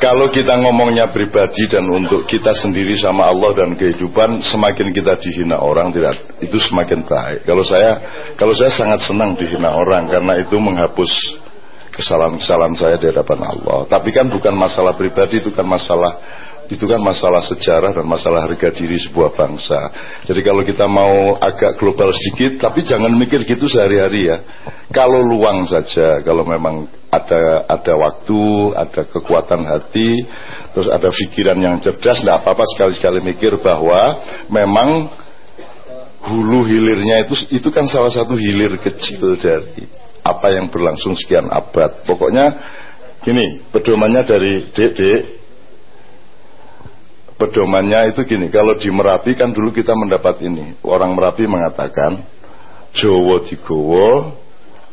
kalau kita ngomongnya pribadi dan untuk kita sendiri sama Allah dan kehidupan, semakin kita dihina orang tidak itu semakin baik. Kalau saya kalau saya sangat senang dihina orang karena itu menghapus kesalahan-kesalahan saya di hadapan Allah. Tapi kan bukan masalah pribadi, itu kan masalah itu kan masalah sejarah dan masalah harga diri sebuah bangsa. Jadi kalau kita mau agak global sedikit, tapi jangan mikir gitu sehari-hari ya. Kalau luang saja, kalau memang ada ada waktu, ada kekuatan hati, terus ada pikiran yang cerdas, tidak apa-apa sekali-sekali mikir bahwa memang hulu hilirnya itu itu kan salah satu hilir kecil dari apa yang berlangsung sekian abad. Pokoknya gini, pedomannya dari dek, dek pedomannya itu gini, kalau di Merapi kan dulu kita mendapat ini, orang Merapi mengatakan Jawa digowo,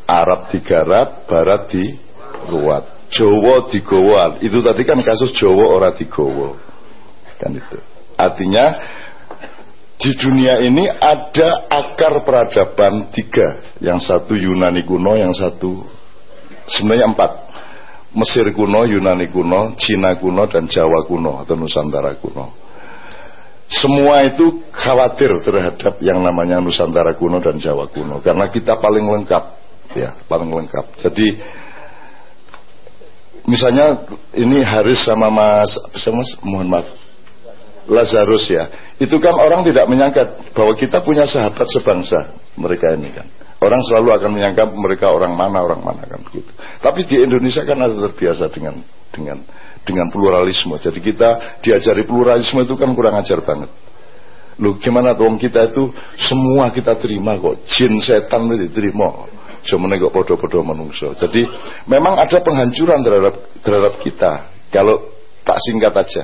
Arab digarap, Barat diruat. Jawa digowo, itu tadi kan kasus Jawa ora digowo. Kan itu. Artinya di dunia ini ada akar peradaban tiga, yang satu Yunani kuno, yang satu sebenarnya empat. Mesir kuno, Yunani kuno, Cina kuno, dan Jawa kuno atau Nusantara kuno. Semua itu khawatir terhadap yang namanya Nusantara kuno dan Jawa kuno karena kita paling lengkap, ya paling lengkap. Jadi misalnya ini Haris sama Mas, sama Mas, mohon maaf, Lazarus ya, itu kan orang tidak menyangka bahwa kita punya sahabat sebangsa mereka ini kan. Orang selalu akan menyangka mereka orang mana orang mana kan begitu. Tapi di Indonesia kan ada terbiasa dengan dengan dengan pluralisme. Jadi kita diajari pluralisme itu kan kurang ajar banget. Lu gimana tuh kita itu semua kita terima kok. Jin setan itu diterima. Cuma kok podo-podo menungso. Jadi memang ada penghancuran terhadap terhadap kita. Kalau tak singkat aja.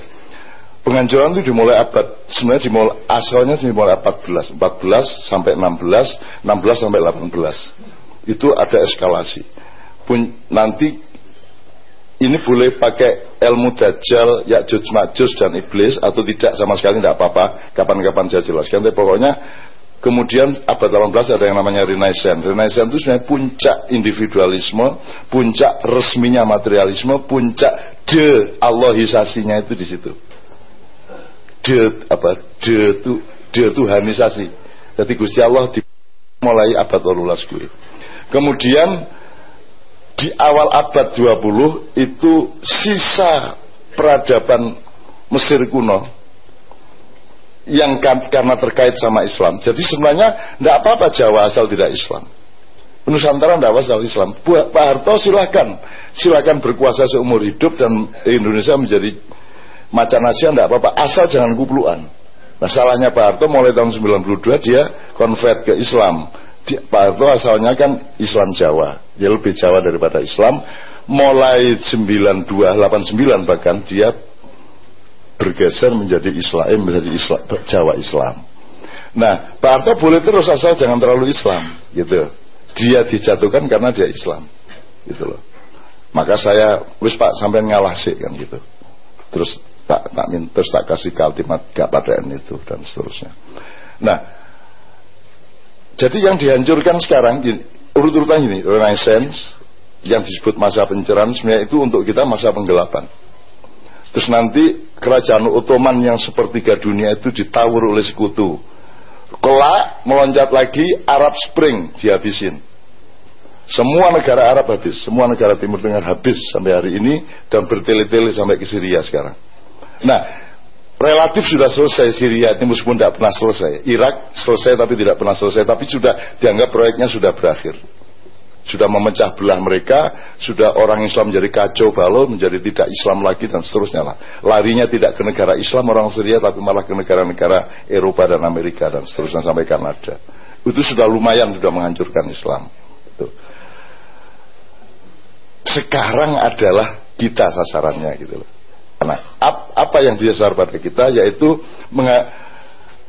Penghancuran itu dimulai abad sebenarnya dimulai asalnya dimulai abad 14, 14 sampai 16, 16 sampai 18. Itu ada eskalasi. Pun, nanti ini boleh pakai ilmu dajjal, yakjuj majus dan iblis atau tidak sama sekali tidak apa-apa. Kapan-kapan saya jelaskan. Tapi pokoknya kemudian abad 18 ada yang namanya Renaissance. Renaissance itu sebenarnya puncak individualisme, puncak resminya materialisme, puncak de Allahisasinya itu di situ de apa de itu de Tuhanisasi. Jadi Gusti Allah di, mulai abad 18 gue. Kemudian di awal abad 20 itu sisa peradaban Mesir kuno yang karena terkait sama Islam. Jadi sebenarnya tidak apa-apa Jawa asal tidak Islam. Nusantara tidak asal Islam. Pak Harto silakan, silakan berkuasa seumur hidup dan Indonesia menjadi macan Asia tidak apa-apa asal jangan kupluan nah salahnya Pak Harto mulai tahun 92 dia convert ke Islam. Dia, Pak Harto asalnya kan Islam Jawa dia lebih Jawa daripada Islam. Mulai 92 89 bahkan dia bergeser menjadi Islam menjadi Islam, Jawa Islam. Nah Pak Harto boleh terus asal jangan terlalu Islam gitu. Dia dijatuhkan karena dia Islam gitu loh. Maka saya wis Pak sampai ngalah sih kan gitu. Terus tak tak terus tak kasih kalimat gak pada itu dan seterusnya. Nah, jadi yang dihancurkan sekarang urut-urutan ini Renaissance yang disebut masa pencerahan sebenarnya itu untuk kita masa penggelapan. Terus nanti kerajaan Ottoman yang sepertiga dunia itu ditawur oleh sekutu. Kelak meloncat lagi Arab Spring dihabisin. Semua negara Arab habis, semua negara Timur Tengah habis sampai hari ini dan bertele-tele sampai ke Syria sekarang. Nah, relatif sudah selesai Syria ini meskipun tidak pernah selesai. Irak selesai tapi tidak pernah selesai, tapi sudah dianggap proyeknya sudah berakhir. Sudah memecah belah mereka, sudah orang Islam menjadi kacau balau, menjadi tidak Islam lagi dan seterusnya lah. Larinya tidak ke negara Islam orang Syria tapi malah ke negara-negara Eropa dan Amerika dan seterusnya sampai Kanada. Itu sudah lumayan sudah menghancurkan Islam. Itu. Sekarang adalah kita sasarannya gitu loh. Nah, apa yang disasar pada kita yaitu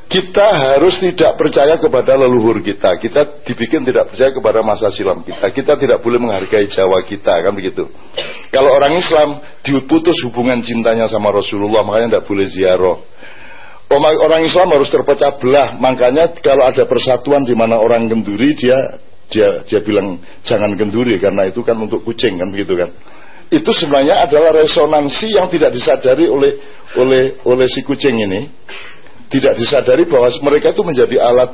kita harus tidak percaya kepada leluhur kita. Kita dibikin tidak percaya kepada masa silam kita. Kita tidak boleh menghargai Jawa kita, kan begitu. Kalau orang Islam diputus hubungan cintanya sama Rasulullah, makanya tidak boleh ziarah. Orang Islam harus terpecah belah. Makanya kalau ada persatuan di mana orang genduri, dia dia dia bilang jangan genduri karena itu kan untuk kucing kan begitu kan. Itu sebenarnya adalah resonansi yang tidak disadari oleh oleh oleh si kucing ini tidak disadari bahwa mereka itu menjadi alat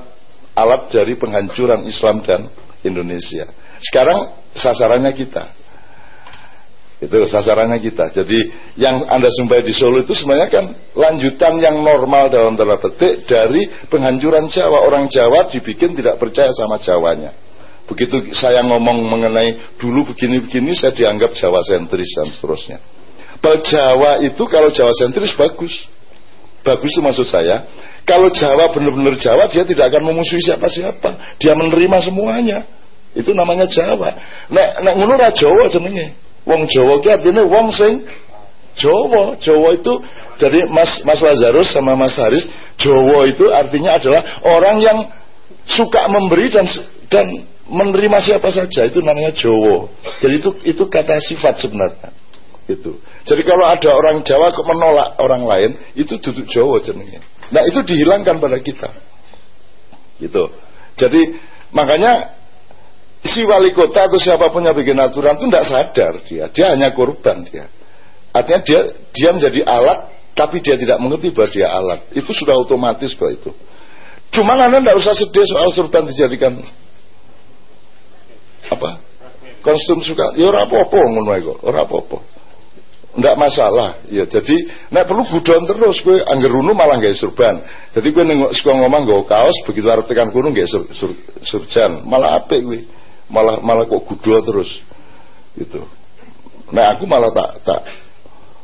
alat dari penghancuran Islam dan Indonesia. Sekarang sasarannya kita. Itu sasarannya kita. Jadi yang Anda sumpahi di Solo itu sebenarnya kan lanjutan yang normal dalam tanda petik dari penghancuran Jawa. Orang Jawa dibikin tidak percaya sama Jawanya. Begitu saya ngomong mengenai dulu begini-begini saya dianggap Jawa sentris dan seterusnya. Bahwa Jawa itu kalau Jawa sentris bagus. Bagus itu maksud saya. Kalau Jawa benar-benar Jawa dia tidak akan memusuhi siapa-siapa. Dia menerima semuanya. Itu namanya Jawa. Nek nek ngono Jawa jenenge. Wong Jawa ki artinya wong sing Jawa. Jawa itu jadi Mas Mas Lazarus sama Mas Haris, Jawa itu artinya adalah orang yang suka memberi dan dan menerima siapa saja itu namanya Jawa. Jadi itu itu kata sifat sebenarnya. Itu. Jadi kalau ada orang Jawa kok menolak orang lain, itu duduk Jawa jenenge. Nah, itu dihilangkan pada kita. Gitu. Jadi makanya si wali kota atau siapa pun yang bikin aturan itu tidak sadar dia, dia hanya korban dia. Artinya dia dia menjadi alat, tapi dia tidak mengerti bahwa dia alat. Itu sudah otomatis kok itu. Cuma anda tidak usah sedih soal surban dijadikan apa? Konsum suka, ya ora apa-apa ngono kok, ora apa-apa. Ndak masalah. Ya jadi nek perlu budon terus kowe angger runu malah gak surban. Jadi kowe nengok suka ngomong nggo kaos begitu arep tekan kono gak sur, sur, surjan, malah apik kowe malah malah kok gudo terus gitu nah aku malah tak tak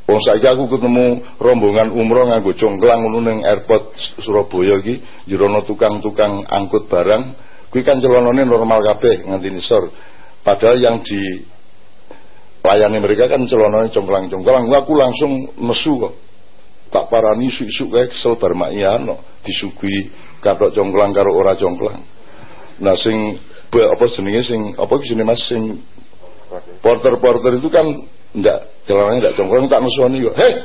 Wong saiki aku ketemu rombongan umroh nganggo congklang ngono ning airport Surabaya iki, jirono tukang-tukang angkut barang, kuwi kan celonone normal kabeh nganti nisor. Padahal yang di layani mereka kan celonone congklang-congklang, aku langsung nesu kok. Tak parani isu-isu kae kesel bar no, disuguhi kathok congklang karo ora congklang. Nah sing apa jenenge sing apa jenenge Mas sing porter-porter itu kan ndak celananya ndak congkrong tak nusoni yo. Hei,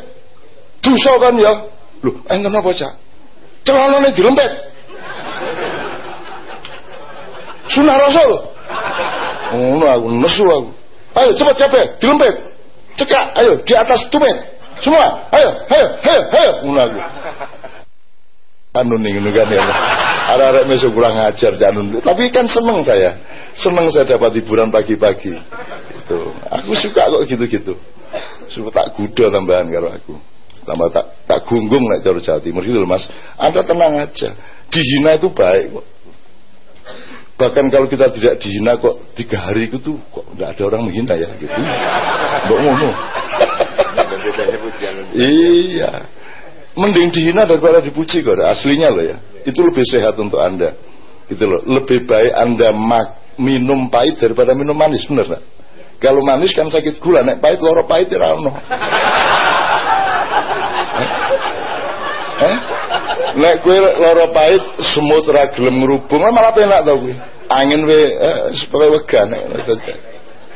dosa kan ya. Loh, enten apa, Cak? Celanane dilempet. Sunah Rasul. Ngono aku nesu aku. Ayo cepat capek, dilempet. Cekak, ayo di atas tumit. Semua, ayo, ayo, ayo, ayo. Ngono aku. Anu nih kan ya ada-ada mesuk kurang ajar janun. Tapi kan seneng saya. Seneng saya dapat hiburan pagi-pagi. Itu. Aku suka kok gitu-gitu. Suka tak gudo tambahan karo aku. Tambah tak tak gunggung naik jalur Jawa Timur gitu loh mas. Anda tenang aja. Dihina itu baik kok bahkan kalau kita tidak dihina kok tiga hari itu tuh kok tidak ada orang menghina ya gitu. Mbok ngono. Iya. Mending dihina daripada dipuji kok aslinya loh ya. Itu lebih sehat untuk anda. Itu loh. Lebih baik anda mak, minum pahit daripada minum manis bener gak? kalau manis kan sakit gula nek pahit loro pahit ya rano eh? eh? Nek kue loro pahit semut ragilem ngerubung malah penak tau kue angin we eh, supaya wegan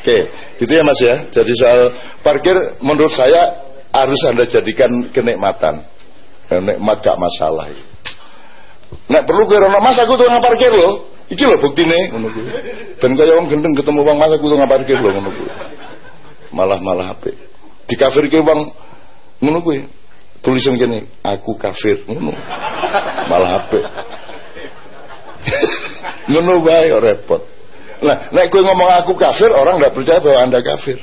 oke gitu ya mas ya. Jadi soal parkir menurut saya harus anda jadikan kenikmatan. Nikmat gak masalah. Nek perlu kira mas aku tuh parkir lo iki lo buktine ngono kuwi. Ben kaya wong gendeng ketemu wong mas aku tuh parkir lo ngono kuwi. Malah malah apik. Di kafir ke ngono kuwi tulisan gini aku kafir ngono malah apik ngono bae repot nah nek kowe ngomong aku kafir orang nggak percaya bahwa anda kafir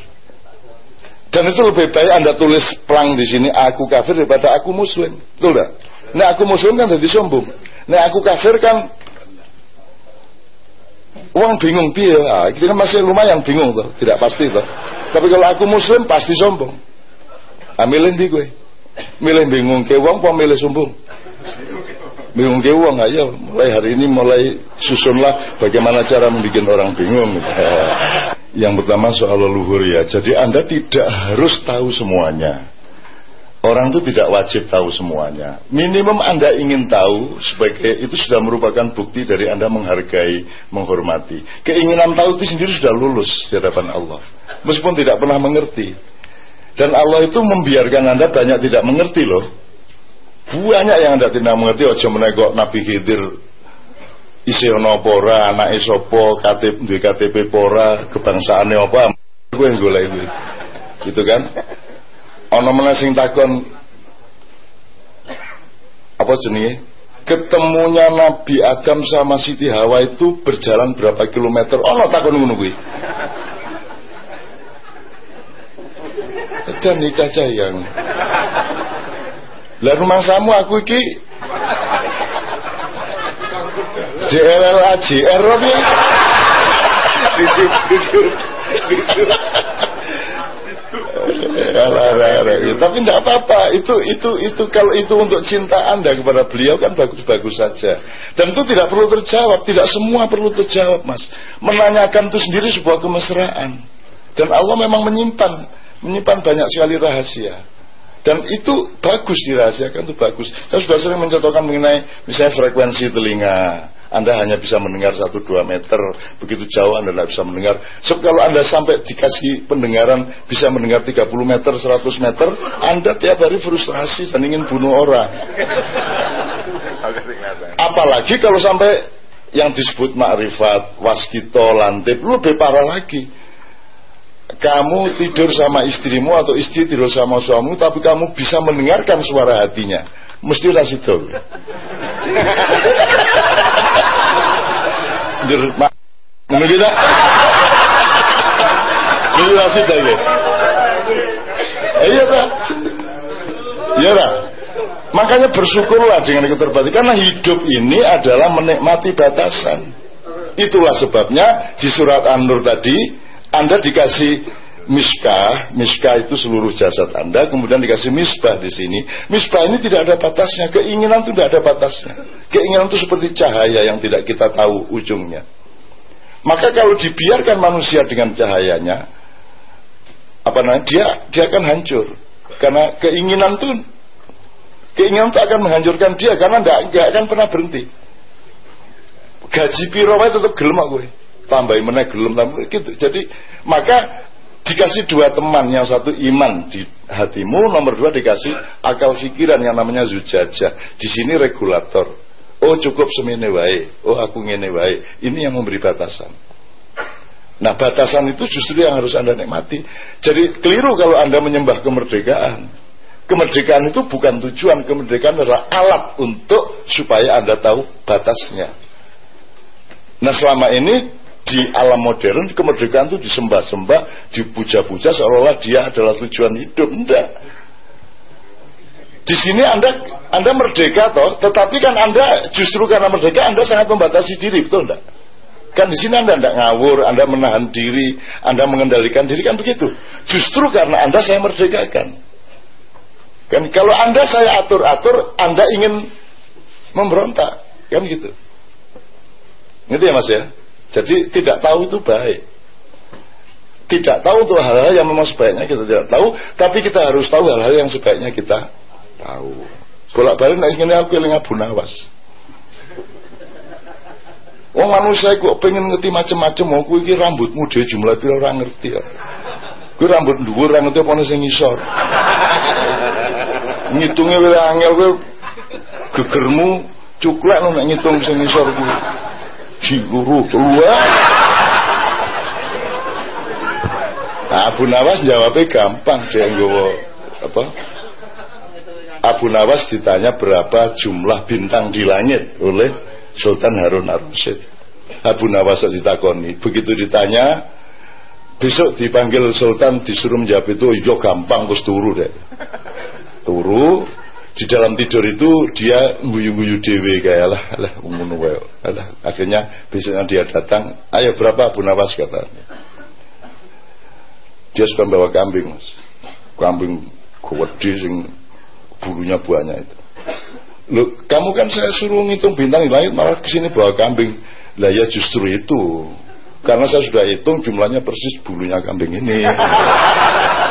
dan itu lebih baik Anda tulis pelang di sini aku kafir daripada aku muslim. Betul enggak? Nah aku muslim kan jadi sombong. Nah aku kafir kan uang bingung piye ah, itu kan masih lumayan bingung tuh, tidak pasti tuh. Tapi kalau aku muslim pasti sombong. Ah, milih di gue. Milih bingung ke uang apa milih sombong? Bingung ke uang aja. Mulai hari ini mulai susunlah bagaimana cara membuat orang bingung. Yang pertama soal leluhur ya. Jadi Anda tidak harus tahu semuanya. Orang itu tidak wajib tahu semuanya. Minimum Anda ingin tahu sebagai itu sudah merupakan bukti dari Anda menghargai, menghormati. Keinginan tahu itu sendiri sudah lulus di hadapan Allah. Meskipun tidak pernah mengerti. Dan Allah itu membiarkan Anda banyak tidak mengerti loh. Banyak yang Anda tidak mengerti. Ojo menegok Nabi Khidir. Isi ana apa ora anake sapa KTP duwe KTP apa ora kebangsaane apa? Kowe golek kuwi gitu kan? Ana meneh sing takon apa jenenge? Ketemunya Nabi Adam sama Siti Hawa itu berjalan berapa kilometer? Ono takon kuwi dan nikah yang lah rumah samu aku iki DLL AJR ya? Tapi tidak apa-apa. Itu itu itu kalau itu untuk cinta anda kepada beliau kan bagus-bagus saja. Dan itu tidak perlu terjawab. Tidak semua perlu terjawab mas. Menanyakan itu sendiri sebuah kemesraan. Dan Allah memang menyimpan menyimpan banyak sekali rahasia. Dan itu bagus dirahasiakan itu bagus. Saya sudah sering mencontohkan mengenai misalnya frekuensi telinga. Anda hanya bisa mendengar 1-2 meter. Begitu jauh Anda tidak bisa mendengar. So, kalau Anda sampai dikasih pendengaran bisa mendengar 30 meter 100 meter Anda tiap hari frustrasi dan ingin bunuh orang. Apalagi kalau sampai yang disebut makrifat waskito lantip lebih parah lagi kamu tidur sama istrimu atau istri tidur sama suamimu tapi kamu bisa mendengarkan suara hatinya mesti rasidol Jur, mak, ngono lagi. Eh, iya tak? Iya tak? Makanya bersyukurlah dengan keterbatasan karena hidup ini adalah menikmati batasan. Itulah sebabnya di surat An-Nur tadi Anda dikasih miskah, miskah itu seluruh jasad Anda, kemudian dikasih misbah di sini. Misbah ini tidak ada batasnya, keinginan itu tidak ada batasnya. Keinginan itu seperti cahaya yang tidak kita tahu ujungnya. Maka kalau dibiarkan manusia dengan cahayanya, apa namanya, dia dia akan hancur. Karena keinginan itu keinginan itu akan menghancurkan dia karena tidak akan pernah berhenti. Gaji piro tetap gelem gue. Tambahin meneh gelem tambah gitu. Jadi maka dikasih dua teman. Yang satu iman di hatimu nomor dua dikasih akal pikiran yang namanya zujajah. Di sini regulator. Oh cukup semene wae. Oh aku ngene wae. Ini yang memberi batasan. Nah batasan itu justru yang harus anda nikmati. Jadi keliru kalau anda menyembah kemerdekaan. Kemerdekaan itu bukan tujuan. Kemerdekaan adalah alat untuk supaya anda tahu batasnya. Nah selama ini di alam modern kemerdekaan itu disembah-sembah, dipuja-puja seolah-olah dia adalah tujuan hidup. Enggak. Di sini Anda Anda merdeka toh, tetapi kan Anda justru karena merdeka Anda sangat membatasi diri, betul enggak? Kan di sini Anda tidak ngawur, Anda menahan diri, Anda mengendalikan diri kan begitu. Justru karena Anda saya merdekakan. Kan kalau Anda saya atur-atur, Anda ingin memberontak, kan gitu. Gitu ya Mas ya? Jadi tidak tahu itu baik. Tidak tahu untuk hal-hal yang memang sebaiknya kita tidak tahu, tapi kita harus tahu hal-hal yang sebaiknya kita tahu. Bolak-balik nek ngene aku eling Abu Nawas. Wong manusia kok pengen ngerti macam-macam, mau kuwi iki rambutmu dhewe jumlah pira ora ngerti ya. Kuwi rambut dhuwur ora ngerti apa sing ngisor. Ngitunge wae angel kowe gegermu cuklek nek ngitung sing ngisor kuwi diguru keluar. Nah, Abu Nawas jawabnya gampang dia nggawa apa? Abu Nawas ditanya berapa jumlah bintang di langit oleh Sultan Harun Ar-Rasyid Abu Nawas ditakoni. Begitu ditanya besok dipanggil Sultan disuruh menjawab itu yo gampang terus turu deh. Turu di dalam tidur itu dia guyu-guyu dewe kayak lah lah lah. Akhirnya besoknya dia datang ayo berapa Abu Nawas? katanya dia suka bawa kambing mas. Kambing gede sing bulunya banyak itu. Loh, kamu kan saya suruh ngitung bintang di langit malah ke sini bawa kambing. Lah ya justru itu. Karena saya sudah hitung jumlahnya persis bulunya kambing ini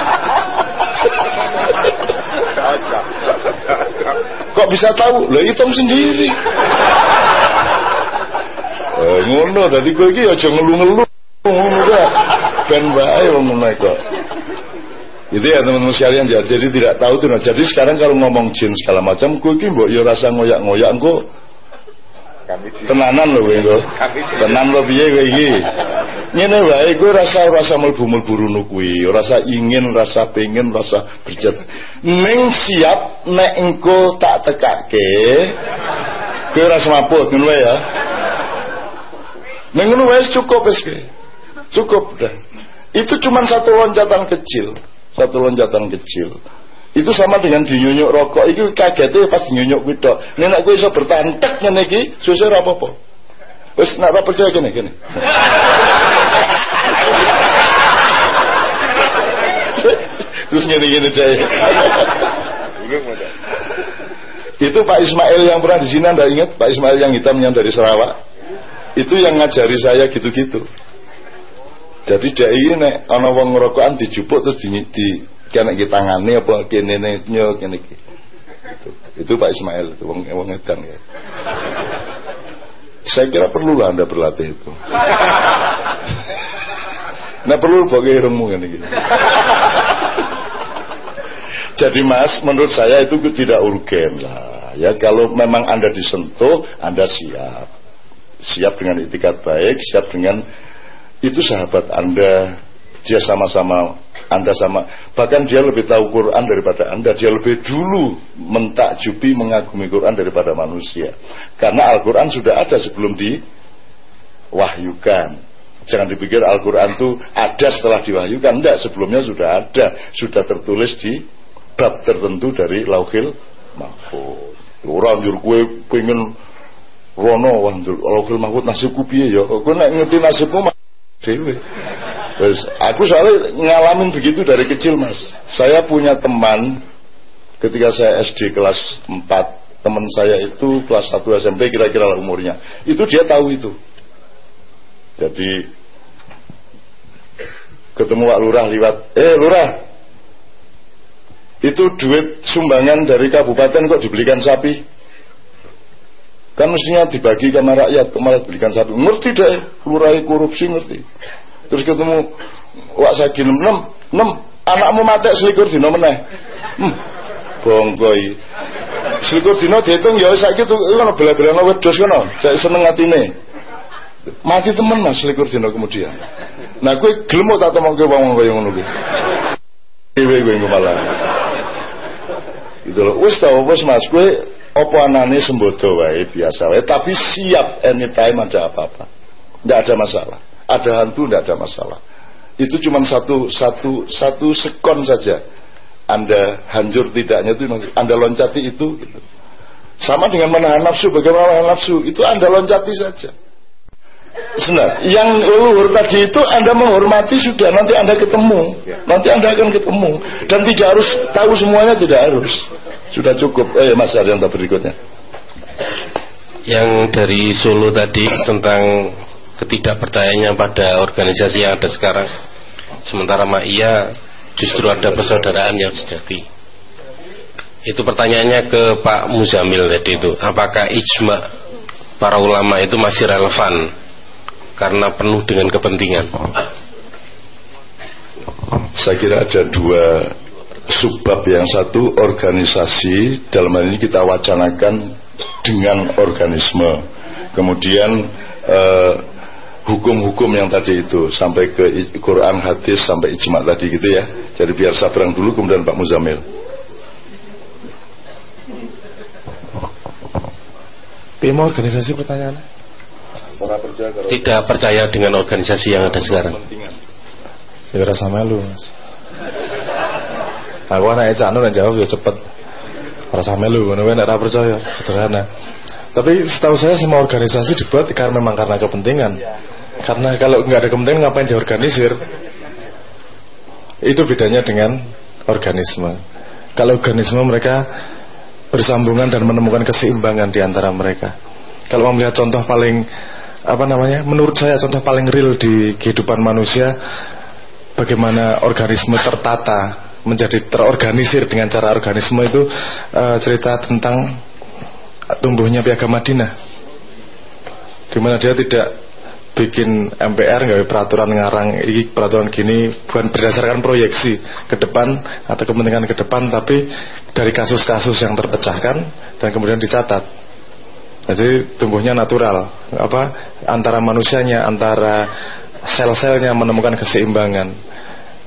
Kok bisa tahu? Lah hitung sendiri. Eh, ngono dadi kowe iki aja ngelu-ngelu ngono ta. Ben bae wong kok. Itu ya teman-teman sekalian ya. Jadi tidak tahu tuh. Jadi sekarang kalau ngomong jin segala macam, kowe iki mbok ya rasa ngoyak-ngoyak engko tenanan lho kowe engko tenan lho piye kowe iki? Ngene wae kowe rasa rasa mlebu-mlebu runu kuwi rasa ingin rasa pengen rasa berjat ning siap nek engko tak tekake kowe rasa maput ngono ya. Ning ngono wis cukup wis cukup dah. Itu cuma satu loncatan kecil satu loncatan kecil itu sama dengan dinyunyuk rokok. Itu kagetnya pas dinyunyuk kuwi tok nek nek kowe iso bertahan tek ngene susu ora apa-apa. Wis nek ora percaya gini gini. Terus ngene-ngene deh itu Pak Ismail yang pernah di sini Anda ingat? Pak Ismail yang hitam yang dari Sarawak. Itu yang ngajari saya gitu-gitu. Jadi dia ini ana wong ngerokokan dijupuk terus di, di kena kita tangane apa kene nyo kene iki. Itu, itu Pak Ismail itu wong wong edan ya. Saya kira perlu lah anda berlatih itu. Nah perlu pakai irungmu kan gitu. Jadi mas menurut saya itu tidak urgen lah. Ya kalau memang anda disentuh anda siap. Siap dengan itikat baik siap dengan itu sahabat anda. Dia sama-sama anda sama bahkan dia lebih tahu Quran daripada Anda. Dia lebih dulu mentakjubi mengagumi Quran daripada manusia. Karena Al-Quran sudah ada sebelum diwahyukan. Jangan dipikir Al-Quran itu ada setelah diwahyukan. Tidak, sebelumnya sudah ada. Sudah tertulis di bab tertentu dari Lauhil Mahfud. Orang jur kue pengen rono wah Lauhil Mahfud nasibku piye ya. Nak ngerti nasibmu dewe. Terus aku soalnya ngalamin begitu dari kecil mas. Saya punya teman ketika saya SD kelas 4 teman saya itu kelas 1 SMP kira-kira lah umurnya. Itu dia tahu itu. Jadi ketemu Pak Lurah lewat, eh Lurah, itu duit sumbangan dari kabupaten kok dibelikan sapi? Kan mestinya dibagi ke rakyat, kok malah dibelikan sapi. Ngerti deh, lurah korupsi ngerti. Terus ketemu wak saiki nem nem anakmu mati selikur dino meneh. Hmm. Bongkoi. Selikur dino dihitung ya saiki tuh ngono bela-belana wedhus ngono. Saya seneng atine. Mati temen Mas selikur dino kemudian. Nah kowe gelem tak temokke wong kaya ngono kuwi. Dewe kowe malah. Itu loh, wis tau wis Mas kowe apa anane sembodo wae biasa wae tapi siap anytime ada apa-apa. Tidak ada masalah ada hantu tidak ada masalah. Itu cuma satu satu satu sekon saja. Anda hancur tidaknya itu anda loncati itu. Gitu. sama dengan menahan nafsu bagaimana menahan nafsu? Itu anda loncati saja. Senar, yang luhur tadi itu Anda menghormati sudah nanti Anda ketemu, nanti Anda akan ketemu. Dan tidak harus tahu semuanya tidak harus, sudah cukup. Eh Mas yang berikutnya. Yang dari Solo tadi tentang ketidakpercayaannya pada organisasi yang ada sekarang. Sementara Ma'iyah justru ada persaudaraan yang sejati. Itu pertanyaannya ke Pak Muzamil tadi itu. Apakah ijma para ulama itu masih relevan? Karena penuh dengan kepentingan. Saya kira ada dua subbab. Yang satu organisasi. Dalam hal ini kita wacanakan dengan organisme. Kemudian eh, hukum-hukum yang tadi itu sampai ke Quran hadis sampai ijma tadi gitu ya. Jadi biar sabrang dulu kemudian Pak Muzamil. Pimo organisasi pertanyaan. Tidak percaya dengan organisasi yang ada sekarang. Ya rasa malu mas. Aku anak Ecano dan jawab ya cepet. Rasa malu karena nek percaya. Sederhana tapi setahu saya semua organisasi dibuat karena memang karena kepentingan. Karena kalau nggak ada kepentingan ngapain diorganisir? Itu bedanya dengan organisme. Kalau organisme mereka bersambungan dan menemukan keseimbangan di antara mereka. Kalau melihat contoh paling apa namanya? Menurut saya contoh paling real di kehidupan manusia bagaimana organisme tertata menjadi terorganisir dengan cara organisme itu uh, cerita tentang tumbuhnya piagam Madinah di mana dia tidak bikin MPR nggak peraturan ngarang ini peraturan gini bukan berdasarkan proyeksi ke depan atau kepentingan ke depan tapi dari kasus-kasus yang terpecahkan dan kemudian dicatat Jadi tumbuhnya natural, apa antara manusianya, antara sel-selnya menemukan keseimbangan.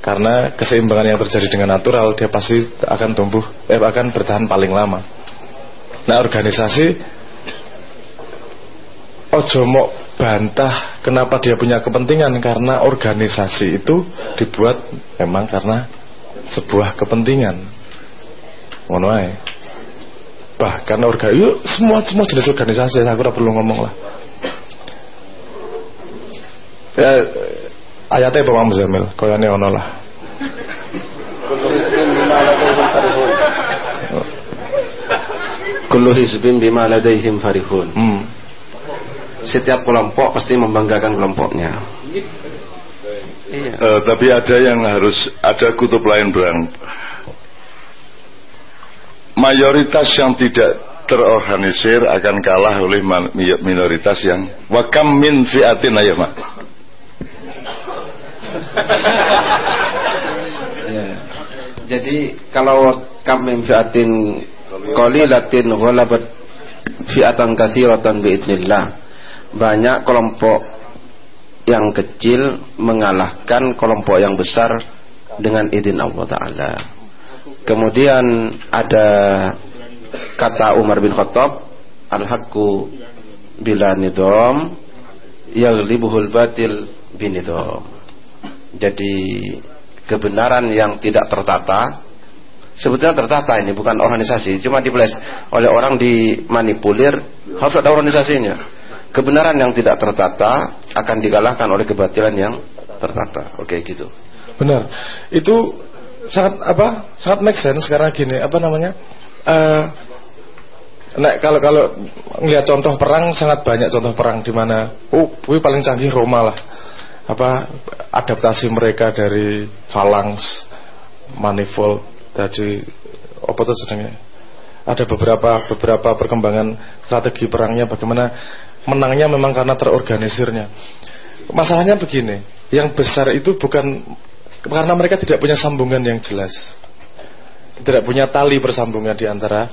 Karena keseimbangan yang terjadi dengan natural dia pasti akan tumbuh, eh, akan bertahan paling lama. Nah organisasi ojo mau bantah kenapa dia punya kepentingan karena organisasi itu dibuat memang karena sebuah kepentingan. Ngono Bahkan organ yuk semua semua jenis organisasi aku udah perlu ngomong lah. Ya, ayatnya Pak Zamil koyane ono lah. Kullu hizbin bima ladaihim farihun. Hmm. Setiap kelompok pasti membanggakan kelompoknya. Iya. Uh, tapi ada yang harus ada kutub lain berang. Mayoritas yang tidak terorganisir akan kalah oleh minoritas yang wakam min fiatin ayo mak. ya. Jadi kalau kam min fiatin qalilatin ghalabat fi'atan katsiratan biidznillah. Banyak kelompok yang kecil mengalahkan kelompok yang besar dengan izin Allah taala. Kemudian ada kata Umar bin Khattab, al-haqqu bila nidom yaghlibuhul batil binidom. Jadi kebenaran yang tidak tertata sebetulnya tertata ini bukan organisasi. Cuma dipeles oleh orang dimanipulir harus ada organisasinya. Kebenaran yang tidak tertata akan dikalahkan oleh kebatilan yang tertata. Oke gitu. Benar. Itu sangat apa sangat make sense karena gini apa namanya? Uh, nah kalau kalau ngelihat contoh perang sangat banyak contoh perang di mana oh ini paling canggih Roma lah. Apa adaptasi mereka dari phalanx manifold Tadi apa tuh sedangnya? Ada beberapa beberapa perkembangan strategi perangnya bagaimana menangnya memang karena terorganisirnya. Masalahnya begini, yang besar itu bukan karena mereka tidak punya sambungan yang jelas. Tidak punya tali bersambungan di antara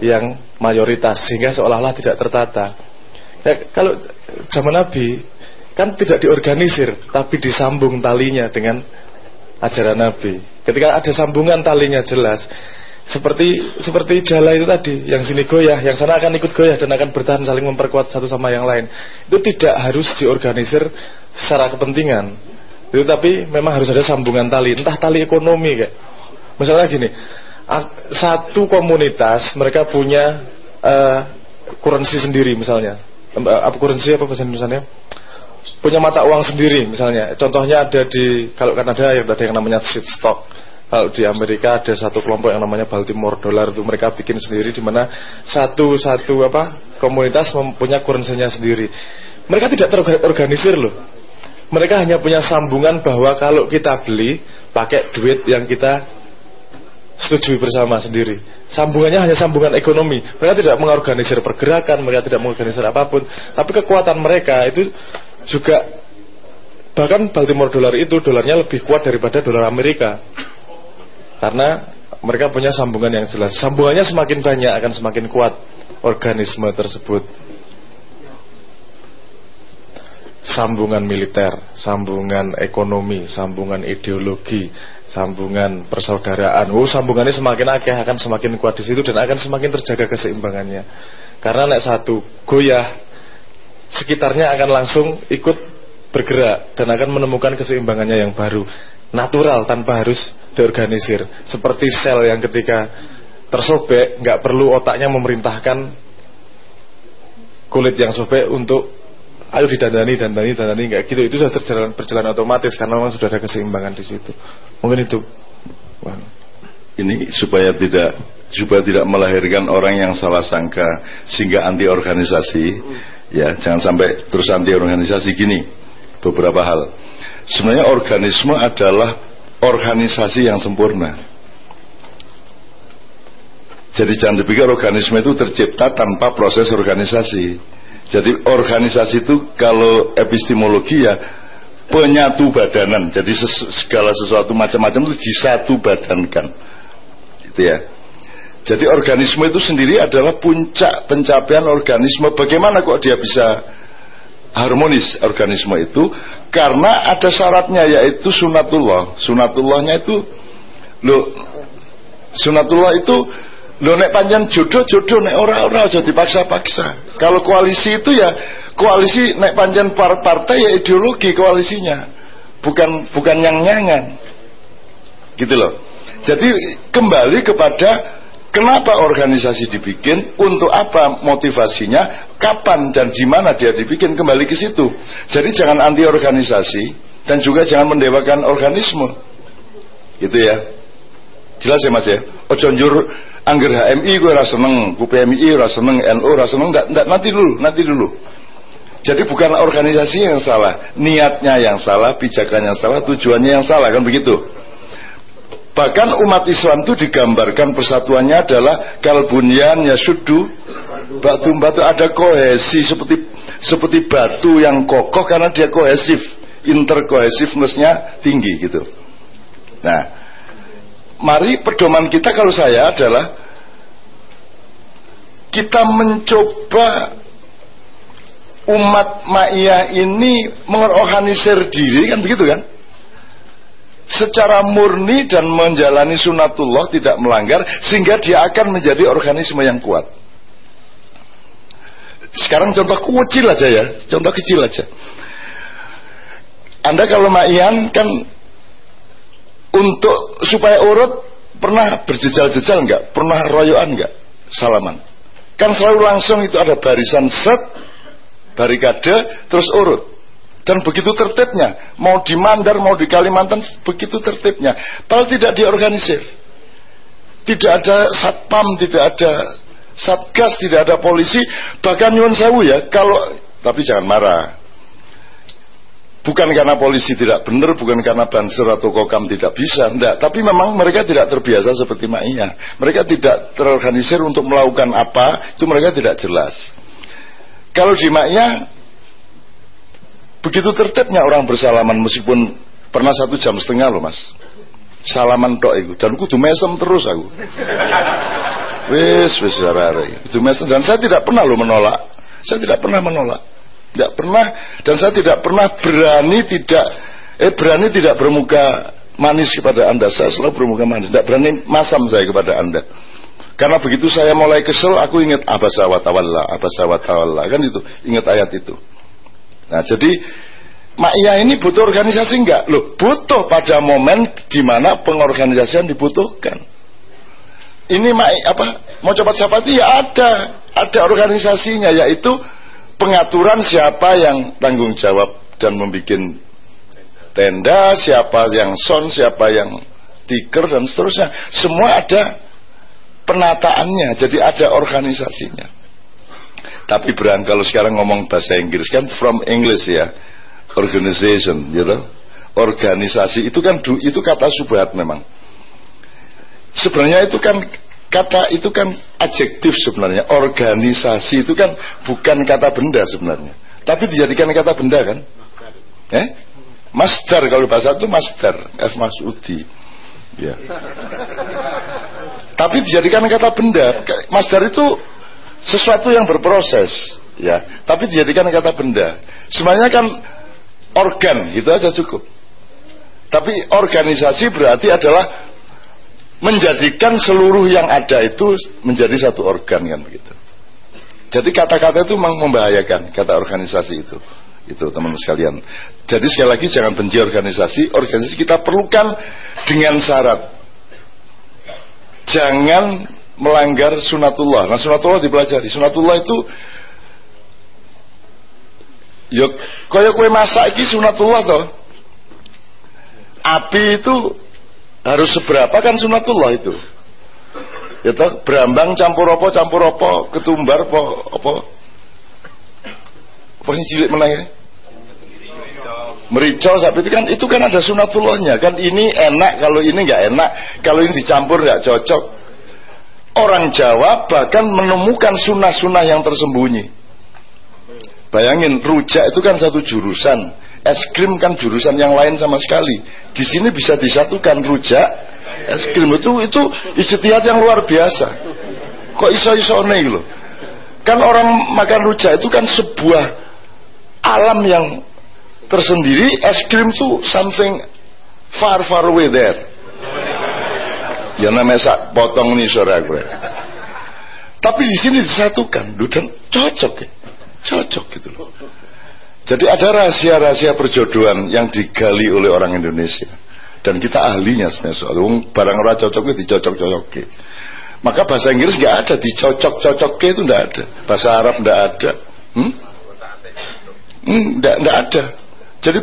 yang mayoritas sehingga seolah-olah tidak tertata. Ya, kalau zaman Nabi kan tidak diorganisir tapi disambung talinya dengan ajaran Nabi. Ketika ada sambungan talinya jelas, seperti seperti jala itu tadi, yang sini goyah, yang sana akan ikut goyah dan akan bertahan saling memperkuat satu sama yang lain. Itu tidak harus diorganisir secara kepentingan. Itu tapi memang harus ada sambungan tali, entah tali ekonomi kayak. Misalnya gini, satu komunitas mereka punya uh, currency sendiri misalnya. Apa currency apa bahasa Indonesia? Punya mata uang sendiri misalnya. Contohnya ada di kalau Kanada yang ada yang namanya seed stock. Kalau di Amerika ada satu kelompok yang namanya Baltimore Dollar itu mereka bikin sendiri di mana satu satu apa komunitas mempunyai currency-nya sendiri. Mereka tidak terorganisir loh. Mereka hanya punya sambungan bahwa kalau kita beli pakai duit yang kita setujui bersama sendiri. Sambungannya hanya sambungan ekonomi. Mereka tidak mengorganisir pergerakan, mereka tidak mengorganisir apa pun. Tapi kekuatan mereka itu juga bahkan Baltimore dollar itu dolarnya lebih kuat daripada dolar Amerika karena mereka punya sambungan yang jelas sambungannya semakin banyak akan semakin kuat organisme tersebut sambungan militer, sambungan ekonomi, sambungan ideologi, sambungan persaudaraan. Oh, sambungannya semakin akeh akan semakin kuat di situ dan akan semakin terjaga keseimbangannya. Karena naik satu goyah sekitarnya akan langsung ikut bergerak dan akan menemukan keseimbangannya yang baru natural tanpa harus diorganisir. Seperti sel yang ketika tersobek nggak perlu otaknya memerintahkan kulit yang sobek untuk ayo didandani dandani dandani nggak gitu. Itu sudah terjalan berjalan otomatis karena memang sudah ada keseimbangan di situ. Mungkin itu. Wow. ini supaya tidak supaya tidak melahirkan orang yang salah sangka sehingga anti organisasi Ya, jangan sampai terus anti organisasi gini. Beberapa hal. Sebenarnya organisme adalah organisasi yang sempurna. Jadi jangan dipikir organisme itu tercipta tanpa proses organisasi. Jadi organisasi itu kalau epistemologi ya penyatu badanan. Jadi segala sesuatu macam-macam itu disatu badankan. Gitu ya. Jadi organisme itu sendiri adalah puncak pencapaian organisme. Bagaimana kok dia bisa harmonis organisme itu? Karena ada syaratnya yaitu sunatullah. Sunatullahnya itu lo sunatullah itu lo nek panjang jodoh jodoh nek ora ora aja dipaksa-paksa. Kalau koalisi itu ya koalisi nek panjang partai ya ideologi koalisinya. Bukan bukan yang nyangan. Gitu loh. Jadi kembali kepada Kenapa organisasi dibikin? Untuk apa motivasinya? Kapan dan di mana dia dibikin? Kembali ke situ. Jadi jangan anti organisasi dan juga jangan mendewakan organisme. Gitu ya. Jelas ya Mas ya? Ojo njur angger HMI gue rasa seneng, rasa seneng, NU rasa seneng, enggak, enggak, nanti dulu, nanti dulu. Jadi bukan organisasi yang salah, niatnya yang salah, pijakannya yang salah, tujuannya yang salah, kan begitu? Bahkan umat Islam itu digambarkan persatuannya adalah kalbunyan ya sudu batu batu ada kohesi seperti seperti batu yang kokoh karena dia kohesif interkohesivenessnya tinggi gitu. Nah, mari pedoman kita kalau saya adalah kita mencoba umat Ma'iyah ini mengorganisir diri kan begitu kan? Secara murni dan menjalani sunatullah tidak melanggar sehingga dia akan menjadi organisme yang kuat. Sekarang contoh kecil aja ya, contoh kecil aja. Anda kalau ma'ian kan untuk supaya urut pernah berjejal-jejal enggak? Pernah royoan enggak? Salaman. Kan selalu langsung itu ada barisan set, barikade, terus urut. Dan begitu tertibnya, mau di Mandar, mau di Kalimantan, begitu tertibnya. Padahal tidak diorganisir. Tidak ada satpam, tidak ada satgas, tidak ada polisi. Bahkan nyuwun sewu ya, kalau tapi jangan marah. Bukan karena polisi tidak benar, bukan karena banser atau kokam tidak bisa, enggak. Tapi memang mereka tidak terbiasa seperti Ma'iyah. Mereka tidak terorganisir untuk melakukan apa, itu mereka tidak jelas. Kalau di Ma'iyah, Begitu tertibnya orang bersalaman meskipun pernah satu jam setengah loh mas. Salaman tok itu dan kudu mesem terus aku. Wis wis arek Itu mesem dan saya tidak pernah lo menolak. Saya tidak pernah menolak. Tidak pernah dan saya tidak pernah berani tidak eh berani tidak bermuka manis kepada Anda. Saya selalu bermuka manis. Tidak berani masam saya kepada Anda. Karena begitu saya mulai kesel, aku ingat abasa wa tawalla, abasa wa tawalla. Kan itu, ingat ayat itu. Nah jadi Ma'iyah ini butuh organisasi enggak? Loh, butuh pada momen di mana pengorganisasian dibutuhkan. Ini Ma'i apa? Mau cepat sapati ya ada, ada organisasinya yaitu pengaturan siapa yang tanggung jawab dan membuat tenda, siapa yang son, siapa yang tiker dan seterusnya. Semua ada penataannya, jadi ada organisasinya. Tapi berang kalau sekarang ngomong bahasa Inggris kan from English ya, organization, gitu. Organisasi itu kan itu kata subhat memang. Sebenarnya itu kan kata itu kan adjektif sebenarnya. Organisasi itu kan bukan kata benda sebenarnya. Tapi dijadikan kata benda kan? Eh? Master kalau bahasa itu master, F Masudi. Ya. Tapi dijadikan kata benda. Master itu sesuatu yang berproses ya. Tapi dijadikan kata benda. Semuanya kan organ itu aja cukup. Tapi organisasi berarti adalah menjadikan seluruh yang ada itu menjadi satu organ kan begitu. Jadi kata-kata itu memang membahayakan kata organisasi itu. Itu teman-teman sekalian. Jadi sekali lagi jangan benci organisasi. Organisasi kita perlukan dengan syarat. Jangan melanggar sunatullah. Nah sunatullah dipelajari. Sunatullah itu Yuk, kaya kue masak iki sunatullah toh. Api itu harus seberapa kan sunatullah itu. Ya toh, berambang campur apa campur apa, ketumbar apa apa. Apa sih cilik menanya? Merica sapi itu kan itu kan ada sunatullahnya kan ini enak kalau ini nggak enak kalau ini dicampur nggak cocok Orang Jawa bahkan menemukan sunnah-sunnah yang tersembunyi. Bayangin, rujak itu kan satu jurusan. Es krim kan jurusan yang lain sama sekali. Di sini bisa disatukan rujak, es krim itu itu ijtihad yang luar biasa. Kok iso-isone gitu loh. Kan orang makan rujak itu kan sebuah alam yang tersendiri. Es krim tuh something far far away there. Ya namanya sak potong nih sore aku. Tapi di sini disatukan, dan cocok ya, cocok gitu loh. Jadi ada rahasia-rahasia perjodohan yang digali oleh orang Indonesia dan kita ahlinya sebenarnya soal barang orang cocok itu dicocok-cocok maka bahasa Inggris nggak ada dicocok-cocok itu nggak ada bahasa Arab nggak ada hmm? Hmm, nggak nggak ada jadi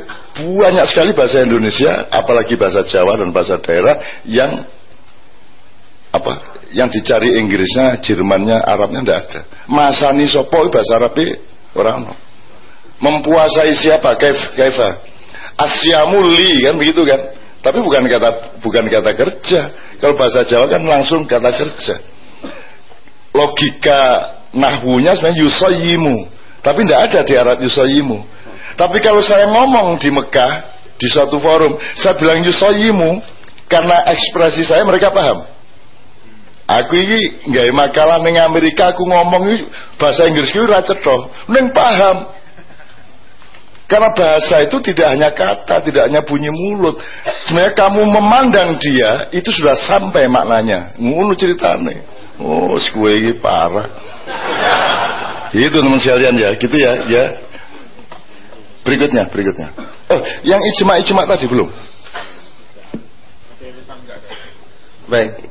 banyak sekali bahasa Indonesia apalagi bahasa Jawa dan bahasa daerah yang apa yang dicari Inggrisnya Jermannya Arabnya nggak ada masani sopo bahasa Arabnya orang mempuasai siapa kaif kaifa asyamuli kan begitu kan tapi bukan kata bukan kata kerja. Kalau bahasa Jawa kan langsung kata kerja. Logika nahwunya sebenarnya yusoyimu. Tapi tidak ada di Arab yusoyimu. Tapi kalau saya ngomong di Mekah di suatu forum, saya bilang yusoyimu karena ekspresi saya mereka paham. Aku ini nggak makalah neng Amerika aku ngomong bahasa Inggris itu racet toh, neng paham. Karena bahasa itu tidak hanya kata, tidak hanya bunyi mulut. Sebenarnya kamu memandang dia, itu sudah sampai maknanya. Ngono ceritanya. Oh, sekue ini parah. itu teman sekalian ya, gitu ya, ya. Berikutnya, berikutnya. Oh, yang ijma-ijma tadi belum? Baik.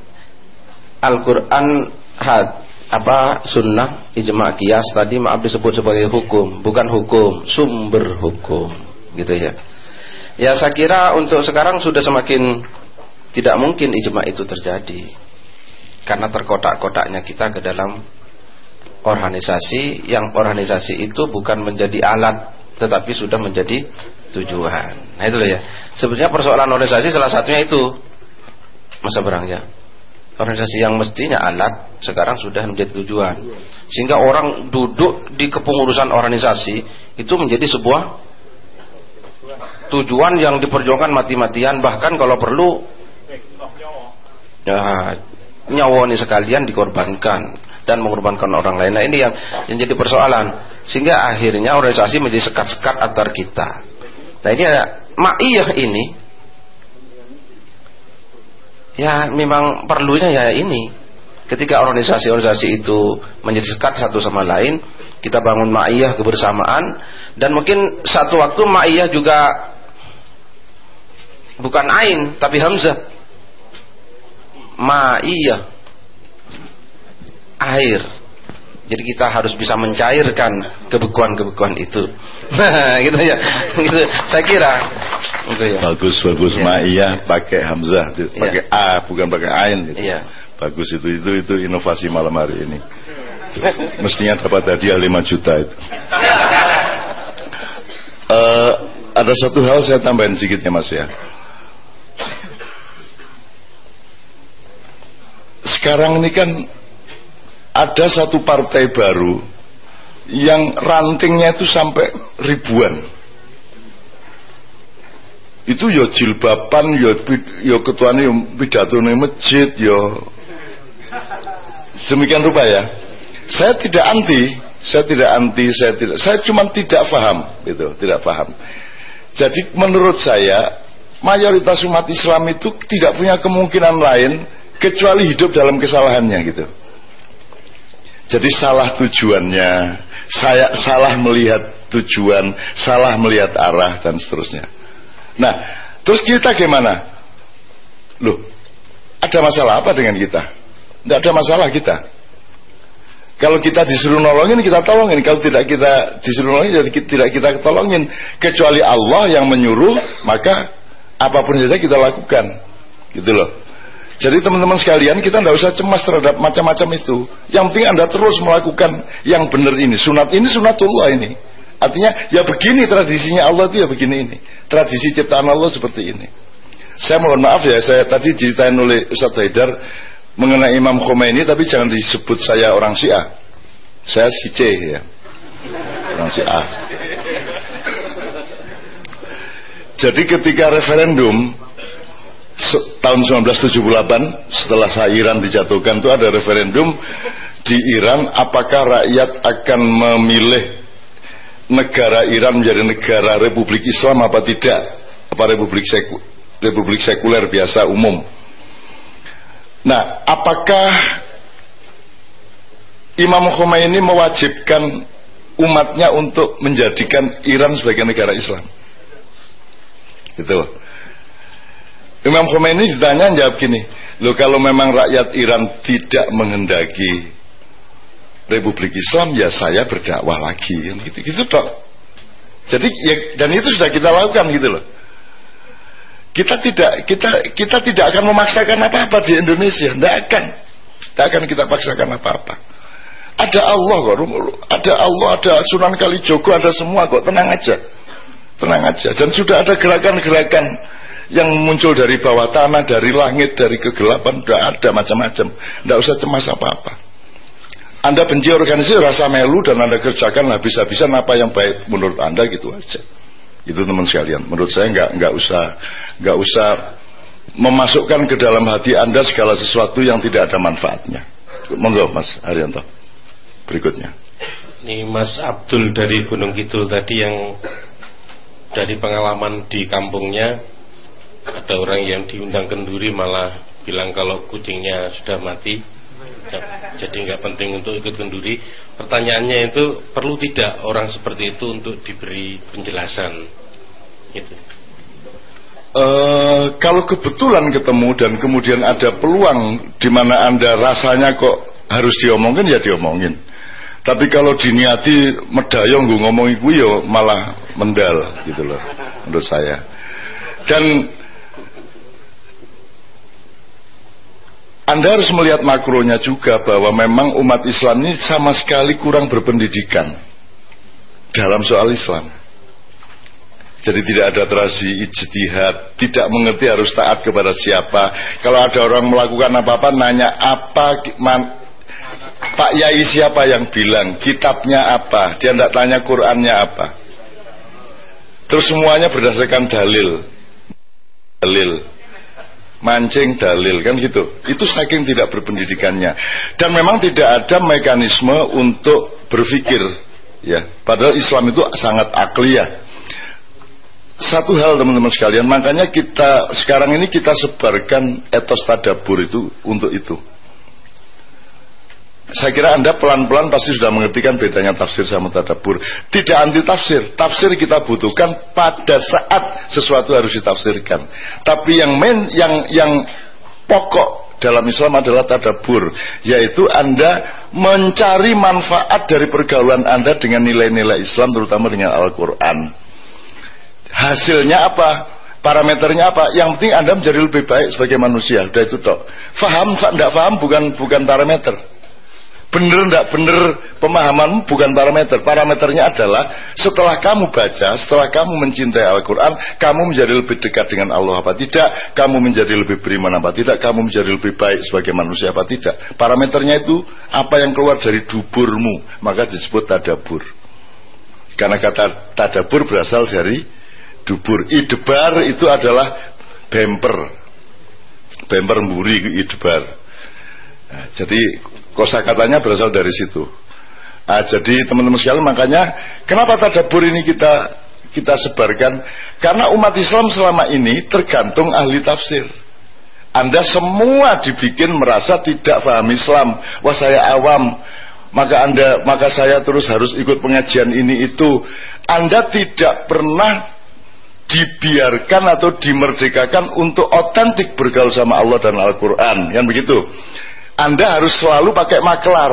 Al-Quran had apa sunnah ijma kias tadi maaf disebut sebagai hukum bukan hukum sumber hukum gitu ya. Ya saya kira untuk sekarang sudah semakin tidak mungkin ijma itu terjadi karena terkotak-kotaknya kita ke dalam organisasi yang organisasi itu bukan menjadi alat tetapi sudah menjadi tujuan. Nah itu ya. Sebenarnya persoalan organisasi salah satunya itu masa berangnya organisasi yang mestinya alat sekarang sudah menjadi tujuan. Sehingga orang duduk di kepengurusan organisasi itu menjadi sebuah tujuan yang diperjuangkan mati-matian. Bahkan kalau perlu ya, nyawa ini sekalian dikorbankan dan mengorbankan orang lain. Nah ini yang, yang jadi persoalan. Sehingga akhirnya organisasi menjadi sekat-sekat antar kita. Nah ini ma'iyah ini ya memang perlunya ya ini. Ketika organisasi-organisasi itu menjadi sekat satu sama lain kita bangun ma'iyah kebersamaan dan mungkin satu waktu ma'iyah juga bukan ain tapi hamzah. Ma'iyah. Air jadi kita harus bisa mencairkan kebekuan-kebekuan itu nah gitu ya gitu saya kira gitu ya. bagus bagus ya. ma'iyah pakai hamzah iya. pakai ya. a bukan pakai ain gitu. ya. bagus itu itu itu inovasi malam hari ini mestinya dapat hadiah 5 juta itu uh, ada satu hal saya tambahin sedikit ya mas ya sekarang ini kan ada satu partai baru yang rantingnya itu sampai ribuan. Itu ya jilbaban ya ketuanya ya pidato masjid ya. Semikian rupa ya. Saya tidak anti saya tidak anti saya tidak saya cuma tidak paham itu tidak paham. Jadi menurut saya mayoritas umat Islam itu tidak punya kemungkinan lain kecuali hidup dalam kesalahannya gitu jadi salah tujuannya saya salah melihat tujuan salah melihat arah dan seterusnya Nah, terus kita gimana? Loh, ada masalah apa dengan kita? Tidak ada masalah kita. Kalau kita disuruh nolongin, kita tolongin. Kalau tidak kita disuruh nolongin, jadi tidak kita tolongin. Kecuali Allah yang menyuruh, maka apa pun saja kita lakukan. Gitu loh. Jadi teman-teman sekalian, kita tidak usah cemas terhadap macam-macam itu. Yang penting Anda terus melakukan yang benar ini. Sunat ini, sunatullah ini. Artinya ya begini tradisinya Allah itu ya begini ini. Tradisi ciptaan Allah seperti ini. Saya mohon maaf ya, saya tadi diceritain oleh Ustaz Haidar mengenai Imam Khomeini tapi jangan disebut saya orang Syiah. Saya si C ya. Orang Syiah. Jadi ketika referendum tahun 1978 setelah Iran dijatuhkan itu ada referendum di Iran apakah rakyat akan memilih negara Iran menjadi negara Republik Islam apa tidak? Apa Republik Seku, Republik sekuler biasa umum? Nah apakah Imam Khomeini mewajibkan umatnya untuk menjadikan Iran sebagai negara Islam? Gitu Imam Khomeini ditanya jawab gini Loh kalau memang rakyat Iran tidak menghendaki Republik Islam ya saya berdakwah lagi. Gitu gitu dok. Jadi ya, dan itu sudah kita lakukan gitu loh. Kita tidak kita kita tidak akan memaksakan apa-apa di Indonesia tidak akan. Tidak akan kita paksakan apa-apa. Ada Allah kok ada Allah ada Sunan Kalijogo ada semua kok tenang aja. Tenang aja. Dan sudah ada gerakan-gerakan yang muncul dari bawah tanah dari langit dari kegelapan sudah ada macam-macam tidak usah cemas apa-apa anda benci organisasi rasa melu dan Anda kerjakan habis-habisan apa yang baik menurut Anda gitu aja. Itu teman sekalian. Menurut saya nggak nggak usah nggak usah memasukkan ke dalam hati Anda segala sesuatu yang tidak ada manfaatnya. Monggo Mas Haryanto. Berikutnya. Ini Mas Abdul dari Gunung Kidul tadi yang dari pengalaman di kampungnya ada orang yang diundang kenduri malah bilang kalau kucingnya sudah mati jadi nggak penting untuk ikut kenduri. Pertanyaannya itu perlu tidak orang seperti itu untuk diberi penjelasan? Gitu. Uh, kalau kebetulan ketemu dan kemudian ada peluang di mana anda rasanya kok harus diomongin ya diomongin. Tapi kalau diniati medayong gue ngomongin gue yo malah mendal gitu loh menurut saya. Dan Anda harus melihat makronya juga bahwa memang umat Islam ini sama sekali kurang berpendidikan dalam soal Islam. Jadi tidak ada tradisi ijtihad, tidak mengerti harus taat kepada siapa. Kalau ada orang melakukan apa-apa, nanya apa, man, Pak Yai siapa yang bilang, kitabnya apa, dia tidak tanya Qurannya apa. Terus semuanya berdasarkan dalil. Dalil mancing dalil kan gitu. Itu saking tidak berpendidikannya. Dan memang tidak ada mekanisme untuk berpikir ya. Padahal Islam itu sangat akliyah. Satu hal teman-teman sekalian makanya kita sekarang ini kita sebarkan etos tadabur itu untuk itu saya kira Anda pelan-pelan pasti sudah mengertikan bedanya tafsir sama tadabur. Tidak anti tafsir. Tafsir kita butuhkan pada saat sesuatu harus ditafsirkan. Tapi yang main, yang yang pokok dalam Islam adalah tadabur, yaitu Anda mencari manfaat dari pergaulan Anda dengan nilai-nilai Islam terutama dengan Al-Qur'an. Hasilnya apa? Parameternya apa? Yang penting Anda menjadi lebih baik sebagai manusia. Sudah itu toh. Faham, tidak faham bukan bukan parameter bener ndak bener pemahamanmu bukan parameter. Parameternya adalah setelah kamu baca setelah kamu mencintai Al-Quran kamu menjadi lebih dekat dengan Allah apa tidak? Kamu menjadi lebih beriman apa tidak? Kamu menjadi lebih baik sebagai manusia apa tidak? Parameternya itu apa yang keluar dari duburmu. Maka disebut tadabur. Karena kata tadabur berasal dari dubur. Idebar itu adalah bemper. Bemper mburi idebar. Nah, jadi Kosa katanya berasal dari situ. Nah, jadi teman-teman sekalian makanya kenapa tadabur ini kita kita sebarkan? Karena umat Islam selama ini tergantung ahli tafsir. Anda semua dibikin merasa tidak paham Islam. Wah saya awam, maka Anda maka saya terus harus ikut pengajian ini itu. Anda tidak pernah dibiarkan atau dimerdekakan untuk otentik bergaul sama Allah dan Al-Quran. Yang begitu. Anda harus selalu pakai maklar,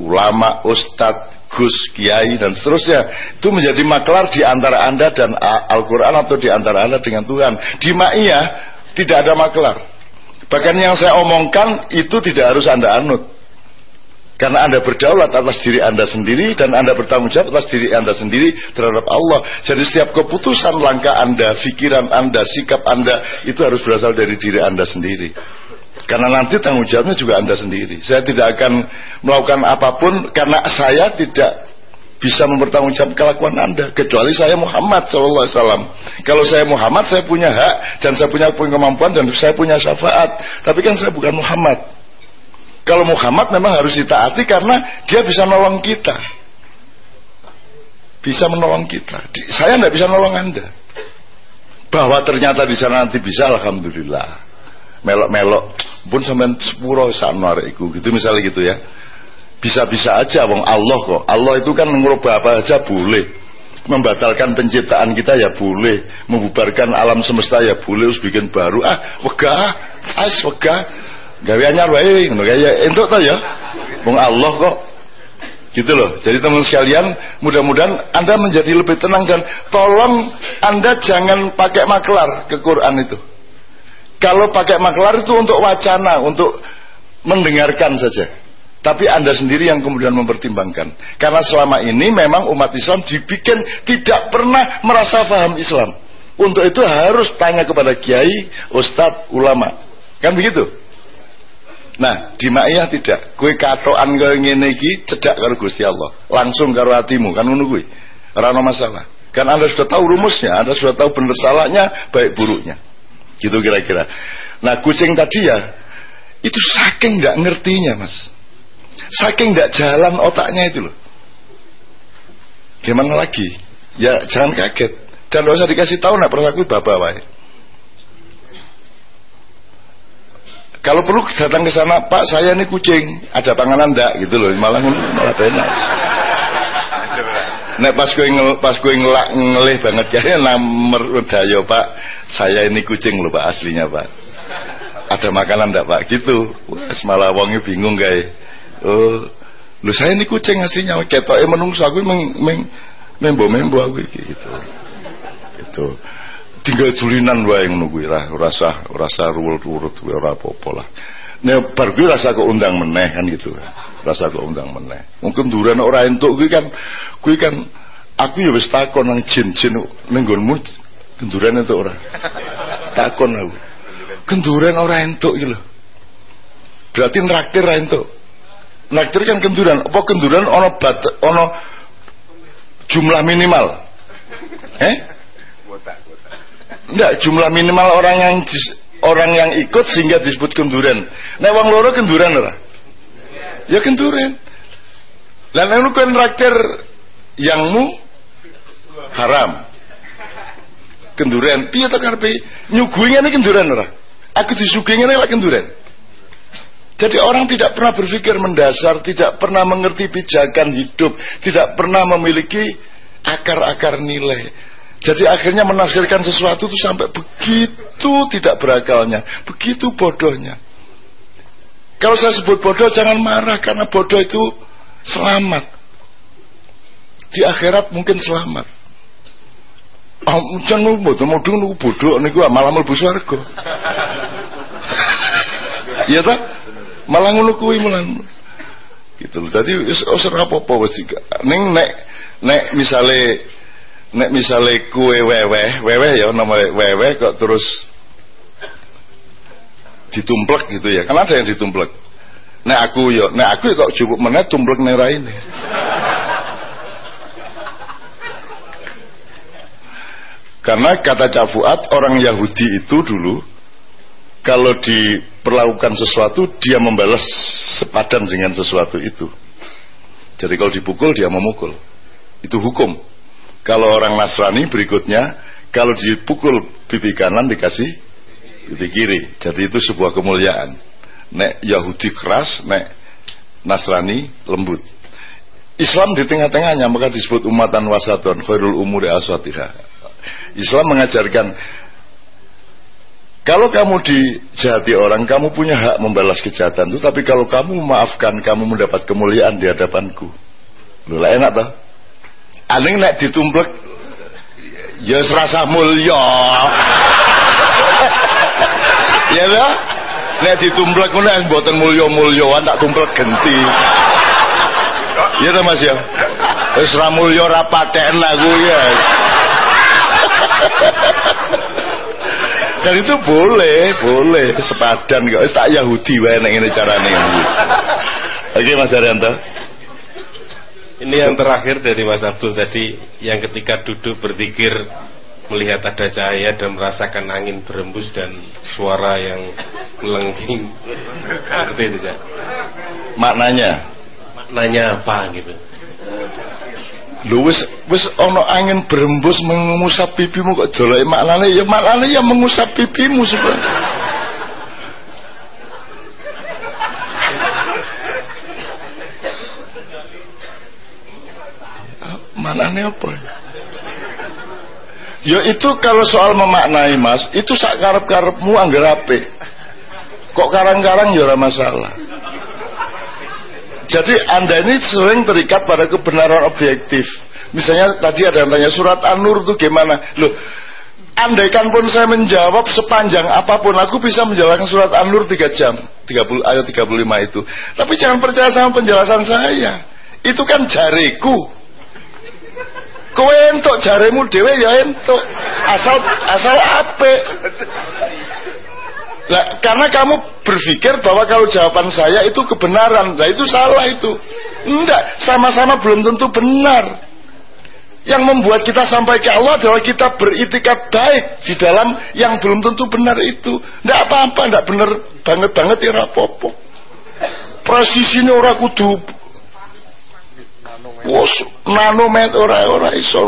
ulama, ustadz, gus, kiai dan seterusnya. Itu menjadi maklar di antara Anda dan Al-Quran atau di antara Anda dengan Tuhan. Di Ma'iyah tidak ada maklar. Bahkan yang saya omongkan itu tidak harus Anda anut. Karena Anda berdaulat atas diri Anda sendiri dan Anda bertanggung jawab atas diri Anda sendiri terhadap Allah. Jadi setiap keputusan langkah Anda, pikiran Anda, sikap Anda itu harus berasal dari diri Anda sendiri. Karena nanti tanggung jawabnya juga Anda sendiri. Saya tidak akan melakukan apa pun karena saya tidak bisa mempertanggungjawab kelakuan Anda kecuali saya Muhammad SAW. Kalau saya Muhammad saya punya hak dan saya punya kemampuan dan saya punya syafaat. Tapi kan saya bukan Muhammad. Kalau Muhammad memang harus ditaati karena dia bisa nolong kita. Bisa menolong kita. Saya tidak bisa nolong Anda. Bahwa ternyata di sana nanti bisa, alhamdulillah. Melok-melok. Pun sampai sepuro sana iku gitu misalnya gitu ya. Bisa-bisa aja wong Allah kok. Allah itu kan ngubah apa aja boleh. Membatalkan penciptaan kita ya boleh. Membubarkan alam semesta ya boleh. Harus bikin baru. Ah wegah. Ais wegah. Gawe anyar wae ngono kaya entuk ta ya? Wong Allah kok. Gitu loh. Jadi teman sekalian mudah-mudahan anda menjadi lebih tenang dan tolong anda jangan pakai maklar ke Quran itu kalau pakai maklar itu untuk wacana untuk mendengarkan saja tapi anda sendiri yang kemudian mempertimbangkan. Karena selama ini memang umat Islam dibikin tidak pernah merasa paham Islam. Untuk itu harus tanya kepada kiai, ustadz, ulama. Kan begitu? Nah, di Ma'iyah tidak. Kue katoan kau ngene iki cedak karo Gusti Allah. Langsung karo hatimu kan ngono kuwi. Masalah. Kan Anda sudah tahu rumusnya, Anda sudah tahu benar salahnya, baik buruknya. Gitu kira-kira. Nah, kucing tadi ya itu saking nggak ngertinya, Mas. Saking tidak jalan otaknya itu loh. Gimana lagi? Ya jangan kaget. Dan tidak usah dikasih tahu nak perlaku bapak wae. Kalau perlu datang ke sana, Pak saya ini kucing, ada panganan ndak gitu loh, malah malah enak. Nek pas gue pas gue ngelak ngelih banget ya nomor dayo Pak, saya ini kucing loh Pak aslinya Pak. Ada makanan ndak Pak? Gitu. Wah, malah bingung guys oh lu saya ini kucing aslinya. Ketoke menungso aku meng, meng membo membo aku gitu. Gitu. Tinggal tulinan wae ngono kuwi ra rasa rasa ruwet-ruwet ora apa-apa Bar kuwi rasa kok undang meneh kan gitu. Rasa kok undang meneh. Mungkin duren ora entuk kuwi kan kuwi kan aku ya wis takon nang jin-jin ning nggonmu kenduren entuk ora? Takon aku. Kenduren ora entuk iki. Berarti nraktir ra entuk. Naktir kan kenduran. Apa kenduran ono bat ono jumlah minimal? Eh? Enggak, jumlah minimal orang yang orang yang ikut sehingga disebut kenduran. Nah, wong loro kenduran ora? Ya kenduran. Lah nek kan raktir yangmu haram. Kenduran. Piye to karepe nyuguhi ngene kenduran ora? Aku disuguhi ngene lak kenduran. Jadi orang tidak pernah berpikir mendasar, tidak pernah mengerti pijakan hidup, tidak pernah memiliki akar-akar nilai. Jadi akhirnya menafsirkan sesuatu itu sampai begitu tidak berakalnya, begitu bodohnya. Kalau saya sebut bodoh jangan marah karena bodoh itu selamat. Di akhirat mungkin selamat. Ah, jangan bodoh, bodoh, bodoh, niku malah mlebu swarga. Iya tak? malah ngono kuwi mulan gitu loh wis ora apa-apa wis ning nek nek misale nek misale kue weweh weweh ya nama weweh kok terus ditumplek gitu ya. Kan ada yang ditumplek. Nek aku ya nek aku ya kok cukup meneh tumplek ning ini. Karena kata Cak orang Yahudi itu dulu kalau diperlakukan sesuatu dia membalas sepadan dengan sesuatu itu. Jadi kalau dipukul dia memukul. Itu hukum kalau orang Nasrani berikutnya kalau dipukul pipi kanan dikasih pipi kiri jadi itu sebuah kemuliaan nek Yahudi keras nek Nasrani lembut Islam di tengah-tengahnya maka disebut umatan wasaton khairul umuri aswatiha Islam mengajarkan kalau kamu dijahati orang, kamu punya hak membalas kejahatan itu. Tapi kalau kamu memaafkan, kamu mendapat kemuliaan di hadapanku. Lu lah enak toh? Aning nek ditumplek, ya serasa mulia. ya lah? Nek ditumplek ngono yang buatan mulya-mulyaan tak tumplek genti. Iya toh Mas ya? Wis ra mulya ra paten aku ya. Dan itu boleh, boleh sepadan kok. Tak Yahudi wae nek ngene carane. Oke Mas Arianto. Ini yang terakhir dari Mas Abdul tadi yang ketika duduk berpikir melihat ada cahaya dan merasakan angin berembus dan suara yang melengking. Seperti itu ya maknanya? Maknanya apa gitu? Lu wis wis ana angin berembus mengusap pipimu kok dolek maknane ya maknane ya mengusap pipimu sebenarnya. Maknanya apa? Ya itu kalau soal memaknai mas Itu sak karep-karepmu anggar ape Kok karang-karang ya masalah. Jadi anda ini sering terikat pada kebenaran objektif. Misalnya tadi ada yang tanya surat An-Nur itu gimana? Loh Andaikan pun saya menjawab sepanjang apa pun Aku bisa menjalankan surat An-Nur 3 jam. 30, Ayat 35 itu. Tapi jangan percaya sama penjelasan saya. Itu kan jariku Kowe entuk jaremu dhewe ya entuk. Asal asal ape. Nah, karena kamu berpikir bahwa kalau jawaban saya itu kebenaran, nah itu salah itu. Enggak, sama-sama belum tentu benar. Yang membuat kita sampai ke Allah adalah kita beritikat baik di dalam yang belum tentu benar itu. Enggak apa-apa, enggak benar banget-banget ya rapopo. Presisinya orang kudu Wos nanometer ora ora iso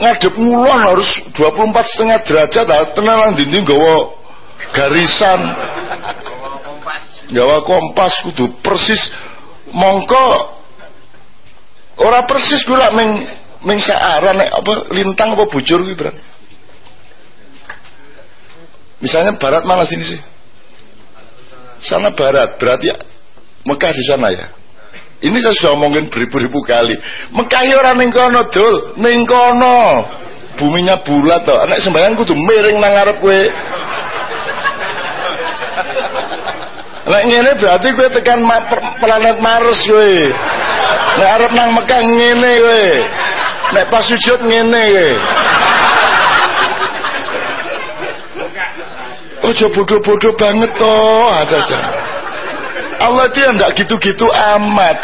ngadep ngulon harus 24 setengah derajat ah tenan dinding gawa garisan. Gawa kompas kudu persis. Mongko ora persis gula meng meng saaran apa lintang apa bujur gitu misalnya barat mana sini sih? Sana barat berarti Mekah di sana ya ini saya sudah omongin beribu-ribu kali. Mekah orang ning kono, Dul. Ning kono. Buminya bulat toh. Anak sembahyang kudu miring nang ngarep kowe. Nek ngene berarti kowe tekan ma planet Mars kowe. Nek arep nang Mekah ngene kowe. Nek pas sujud ngene kowe. Ojo bodoh-bodoh banget toh, ada aja. Allah itu yang tidak gitu-gitu amat.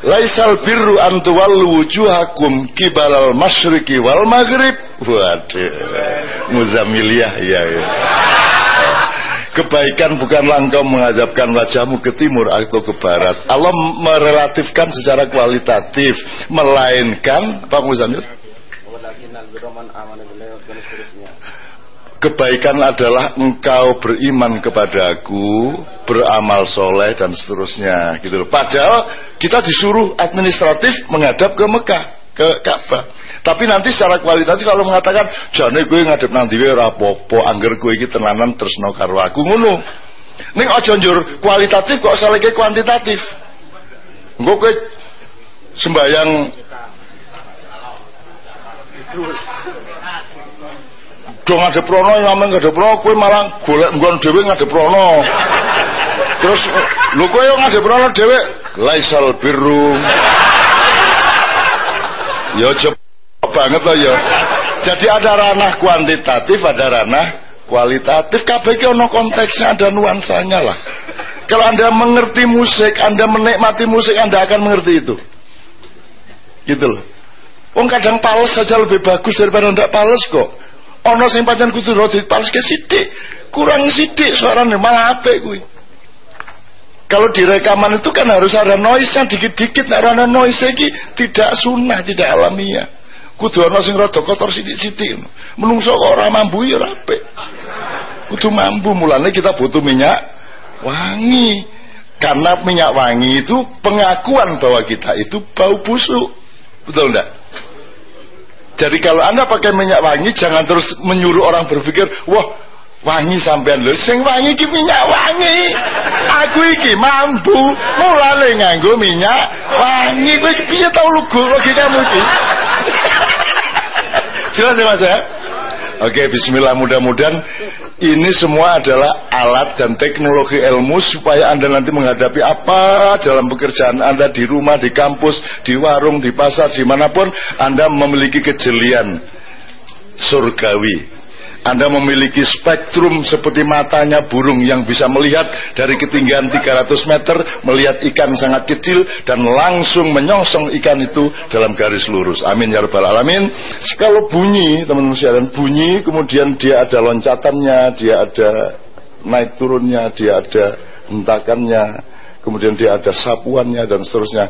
Laisal birru an tuwallu wujuhakum kibalal masyriqi wal maghrib. Waduh. Muzamiliyah ya, ya. Kebaikan bukanlah engkau mengazabkan wajahmu ke timur atau ke barat. Allah merelatifkan secara kualitatif, melainkan Pak Muzamil kebaikan adalah engkau beriman kepadaku, beramal soleh dan seterusnya gitu. Padahal kita disuruh administratif menghadap ke Mekah, ke Ka'bah. Tapi nanti secara kualitatif kalau mengatakan jane gue ngadep nang dhewe ora apa-apa, angger kowe iki tenanan tresno karo aku ngono. Ning aja njur kualitatif kok saleke kuantitatif. Engko kowe sembayang do ngadep rono ngamen ngadep rono kowe malah golek nggon dhewe ngadep rono terus lho kowe yo ngadep rono dhewe laisal birru. Yo cepet banget loh yo jadi ada ranah kuantitatif ada ranah kualitatif. Kabeh iki konteksnya ada nuansanya lah. Kalau anda mengerti musik anda menikmati musik anda akan mengerti itu. Gitu loh. Wong kadang pales saja lebih bagus daripada ndak pales kok ana sing pancen kudu rada dipaleske sithik. Kurang sithik suarane malah apik kuwi. Kalau di rekaman itu kan harus ada noise yang dikit-dikit. Nek ana noise iki tidak sunnah tidak alamiah. Kudu ana sing rada kotor sithik-sithik. Menungso kok ora mambu ya apik. Kudu mambu. Mulane kita butuh minyak wangi. Karena minyak wangi itu pengakuan bahwa kita itu bau busuk. Betul enggak jadi kalau anda pakai minyak wangi jangan terus menyuruh orang berpikir, wah wangi sampean lho. Sing wangi ki minyak wangi. Aku iki mampu mulai nganggo minyak wangi. Kowe piye tau lugu logikamu iki? Jelas ya mas ya Oke, bismillah mudah-mudahan ini semua adalah alat dan teknologi ilmu supaya Anda nanti menghadapi apa dalam pekerjaan Anda di rumah, di kampus, di warung, di pasar, di mana pun Anda memiliki kejelian surgawi anda memiliki spektrum seperti matanya burung yang bisa melihat dari ketinggian 300 meter, melihat ikan sangat kecil dan langsung menyongsong ikan itu dalam garis lurus. Amin ya rabbal alamin. Kalau bunyi, teman-teman sekalian, bunyi kemudian dia ada loncatannya, dia ada naik turunnya, dia ada hentakannya, kemudian dia ada sapuannya dan seterusnya.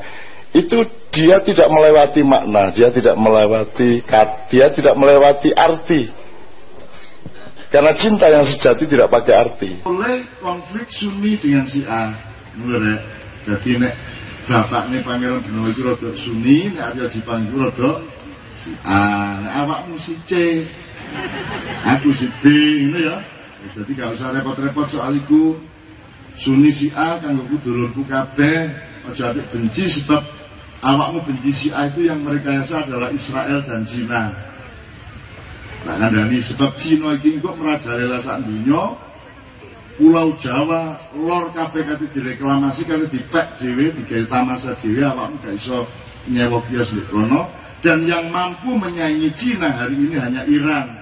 Itu dia tidak melewati makna, dia tidak melewati dia tidak melewati arti. Karena cinta yang sejati tidak pakai arti. Oleh konflik Sunni dengan si A, mulai jadi nek bapak nih pangeran Benowo itu rada Sunni, nek Arya Jipang itu rada si A, nek awakmu si C, aku si B, ini ya. Jadi gak usah repot-repot soal itu. Sunni si A kan gue dulurku kabeh, aja ada benci sebab awakmu benci si A itu yang mereka yasa adalah Israel dan Cina. Nah, ngandani sebab Cina iki kok merajalela sak dunya Pulau Jawa lor kabeh kate direklamasi kali dipek dhewe digawe tamasa dhewe awakmu gak iso nyewa kios di kono. Dan yang mampu menyaingi Cina hari ini hanya Iran.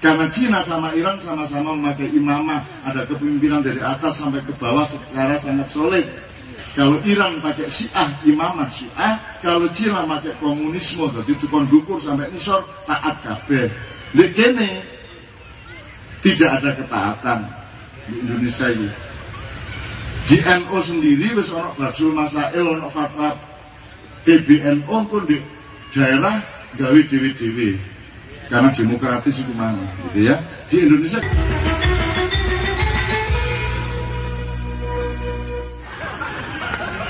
Karena Cina sama Iran sama-sama memakai imamah ada kepemimpinan dari atas sampai ke bawah secara sangat solid kalau Iran pakai Syiah, imamah Syiah, kalau Cina pakai komunisme, jadi tukang dukur sampai nisor taat kabeh. Di kene tidak ada ketaatan di Indonesia ini. NU sendiri wis ana Basul Masail ana fatwa PBNU pun di daerah gawe dewi-dewi karena demokratis itu mana gitu ya di Indonesia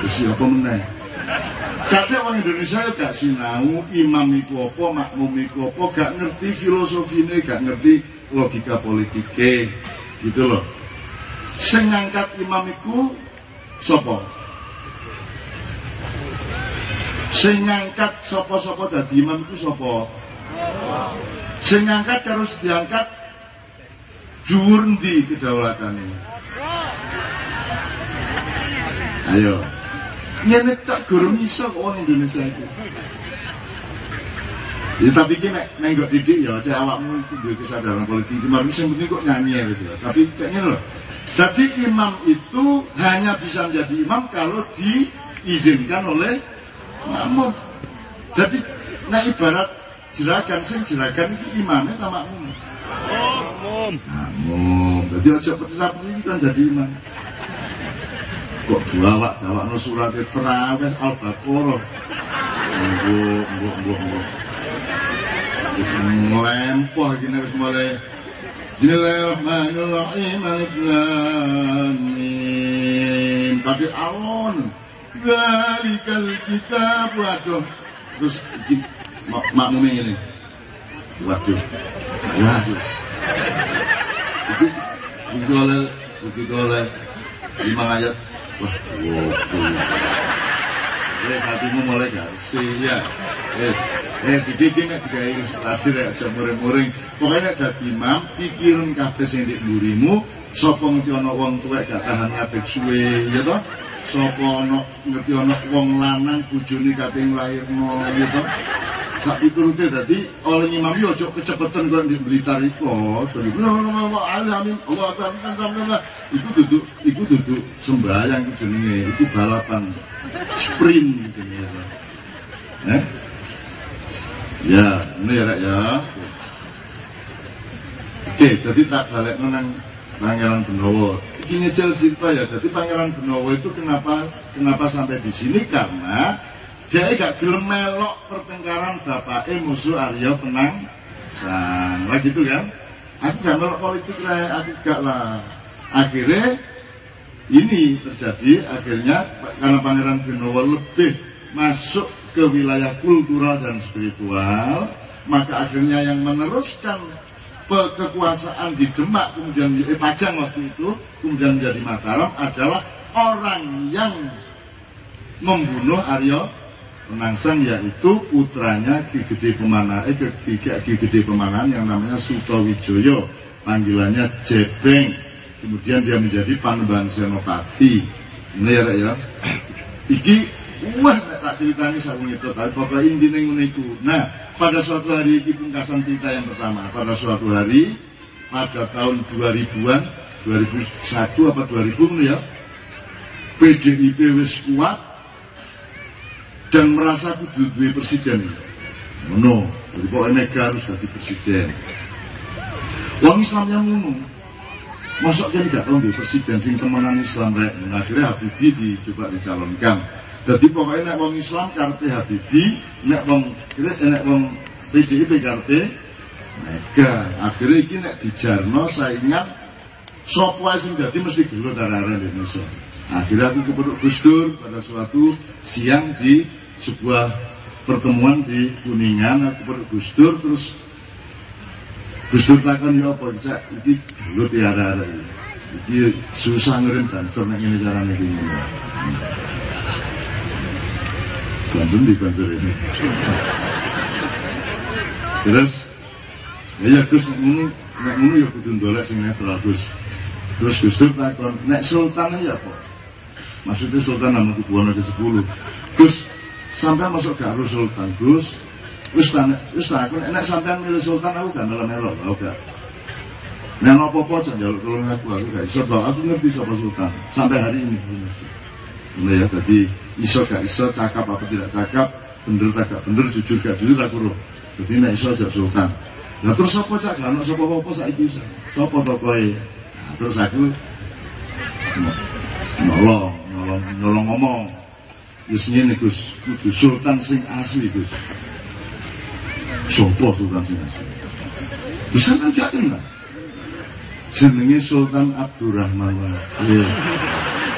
siapa meneh Kadang orang Indonesia gak sinau imam iku apa, makmum iku apa, gak ngerti filosofine, gak ngerti logika politike, gitu loh. Sing imam iku sapa? Sing sapa-sapa dadi imam iku sapa? Sing harus diangkat dhuwur ndi kedaulatane? Ayo. Ngene tak gurung iso kok wong Indonesia itu. Ya tapi ki nek nenggok didik ya cek awakmu itu duwe kesadaran politik. Cuma sing penting kok nyanyi ya gitu. Tapi cek ngene loh. Jadi imam itu hanya bisa menjadi imam kalau diizinkan oleh makmum. Jadi nah ibarat jeragan sing jeragan iki imamnya sama makmum. Makmum. Makmum. Jadi aja petirap ini kan jadi imam kok dua dawak no surat terawih al-baqarah? Mbok mbok mbok mbok. Wis nglempoh gini wis mulai Bismillahirrahmanirrahim Alif tapi alon Zalikal kitab waduh. Terus mak makmumnya ini waduh. Waduh. Itu begitu oleh begitu oleh lima ayat Wah, Wes hatimu mulai sih ya. Eh si Kiki nek digawe ilustrasi rek aja muring-muring. Pokoke nek dadi imam, pikirin kabeh sing ndek mburimu, sapa wong tuwek gak tahan ngabek suwe, ya toh? Sapa ana ngerti ana wong lanang bojone kaping lairno, toh? sak piturute dadi oleh imam yo aja kecepetan kok di Blitar iku jadi alamin Allah akbar iku duduk iku duduk sembahyang iku jenenge iku balapan sprint jenenge. Eh? Ya ini ya ya. Oke jadi tak balik menang Pangeran Benowo. Ngecel cerita ya. Jadi Pangeran Benowo itu kenapa kenapa sampai di sini? Karena jadi gak gelem melok pertengkaran bapaknya musuh Arya Penang sang lah gitu kan? Aku gak melok politik lah aku gak lah. Akhirnya ini terjadi akhirnya karena Pangeran Benowo lebih masuk ke wilayah kultural dan spiritual maka akhirnya yang meneruskan kekuasaan di Demak kemudian eh, Pajang waktu itu kemudian menjadi Mataram adalah orang yang membunuh Arya Penangsang yaitu putranya Ki Gede Pemana, eh Ki, Ki Gede Pemanahan yang namanya Sutowijoyo, panggilannya Jebeng. Kemudian dia menjadi Panembahan Senopati. Ya, ya. Iki wah tak ceritanya saya itu tapi pokoknya intinya nguniku. Nah, pada suatu hari ini pungkasan cerita yang pertama. Pada suatu hari pada tahun 2000-an, 2001 apa 2000 ya, PDIP wis kuat, dan merasa kudu duwe presiden. Ngono. Jadi pokoknya mega harus jadi presiden. Wong Islam yang ngono. Masuk kan gak tahu di presiden sing temenan Islam rek. Akhirnya Habibie dicoba dicalonkan. Jadi pokoknya nek wong Islam karpe Habibie, nek wong nek wong PDIP karpe Mega. Akhirnya iki nek dijarno saingan sapa sing dadi mesti gelut arah-arah Indonesia. Akhirnya aku kepeduk Gus Dur pada suatu siang di sebuah pertemuan di Kuningan aku kepeduk Gus Dur terus Gus Dur takon ya apa cak iki gelut ya. Iki susah ngirim transfer nek ngene carane. Banten di banser ini. Terus Ya Gus ngono nek ngono ya kudu ndolek sing netral Gus. Terus Gus Dur takon, nek sultan ya apa? Maksudnya sultan nama kubuana ke 10. Gus, sampai masuk ke harus sultan Gus. Wis tak aku nek sampean milih sultan aku gak melo-melo, aku gak. Nek apa-apa aja njaluk tolong aku aku gak iso aku ngerti sapa sultan sampai hari ini. Nah ya jadi iso gak iso cakap apa tidak cakap, bener tak gak bener, jujur gak jujur aku roh. Jadi nek iso aja sultan. Nah terus apa cak gak ono sapa apa saiki iso. Sapa to kowe? Nah, terus aku nolong, nolong, nolong ngomong. Wis ngene Gus, kudu sultan sing asli Gus. Sopo sultan sing asli? Bisa kan gak kenal. Jenenge Sultan Abdurrahman. Iya.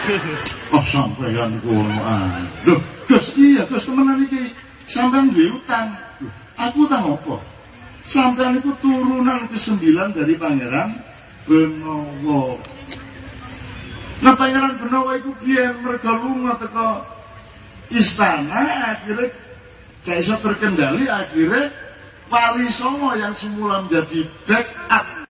Oh sampeyan ah. Loh, Gus iya Gus temenan iki sampean duwe utang. Aku utang apa? Sampean itu turunan ke-9 dari Pangeran Benowo. Nah Pangeran Benowo itu dia mereka lunga teko istana akhirnya gak bisa terkendali akhirnya Wali Songo yang semula menjadi backup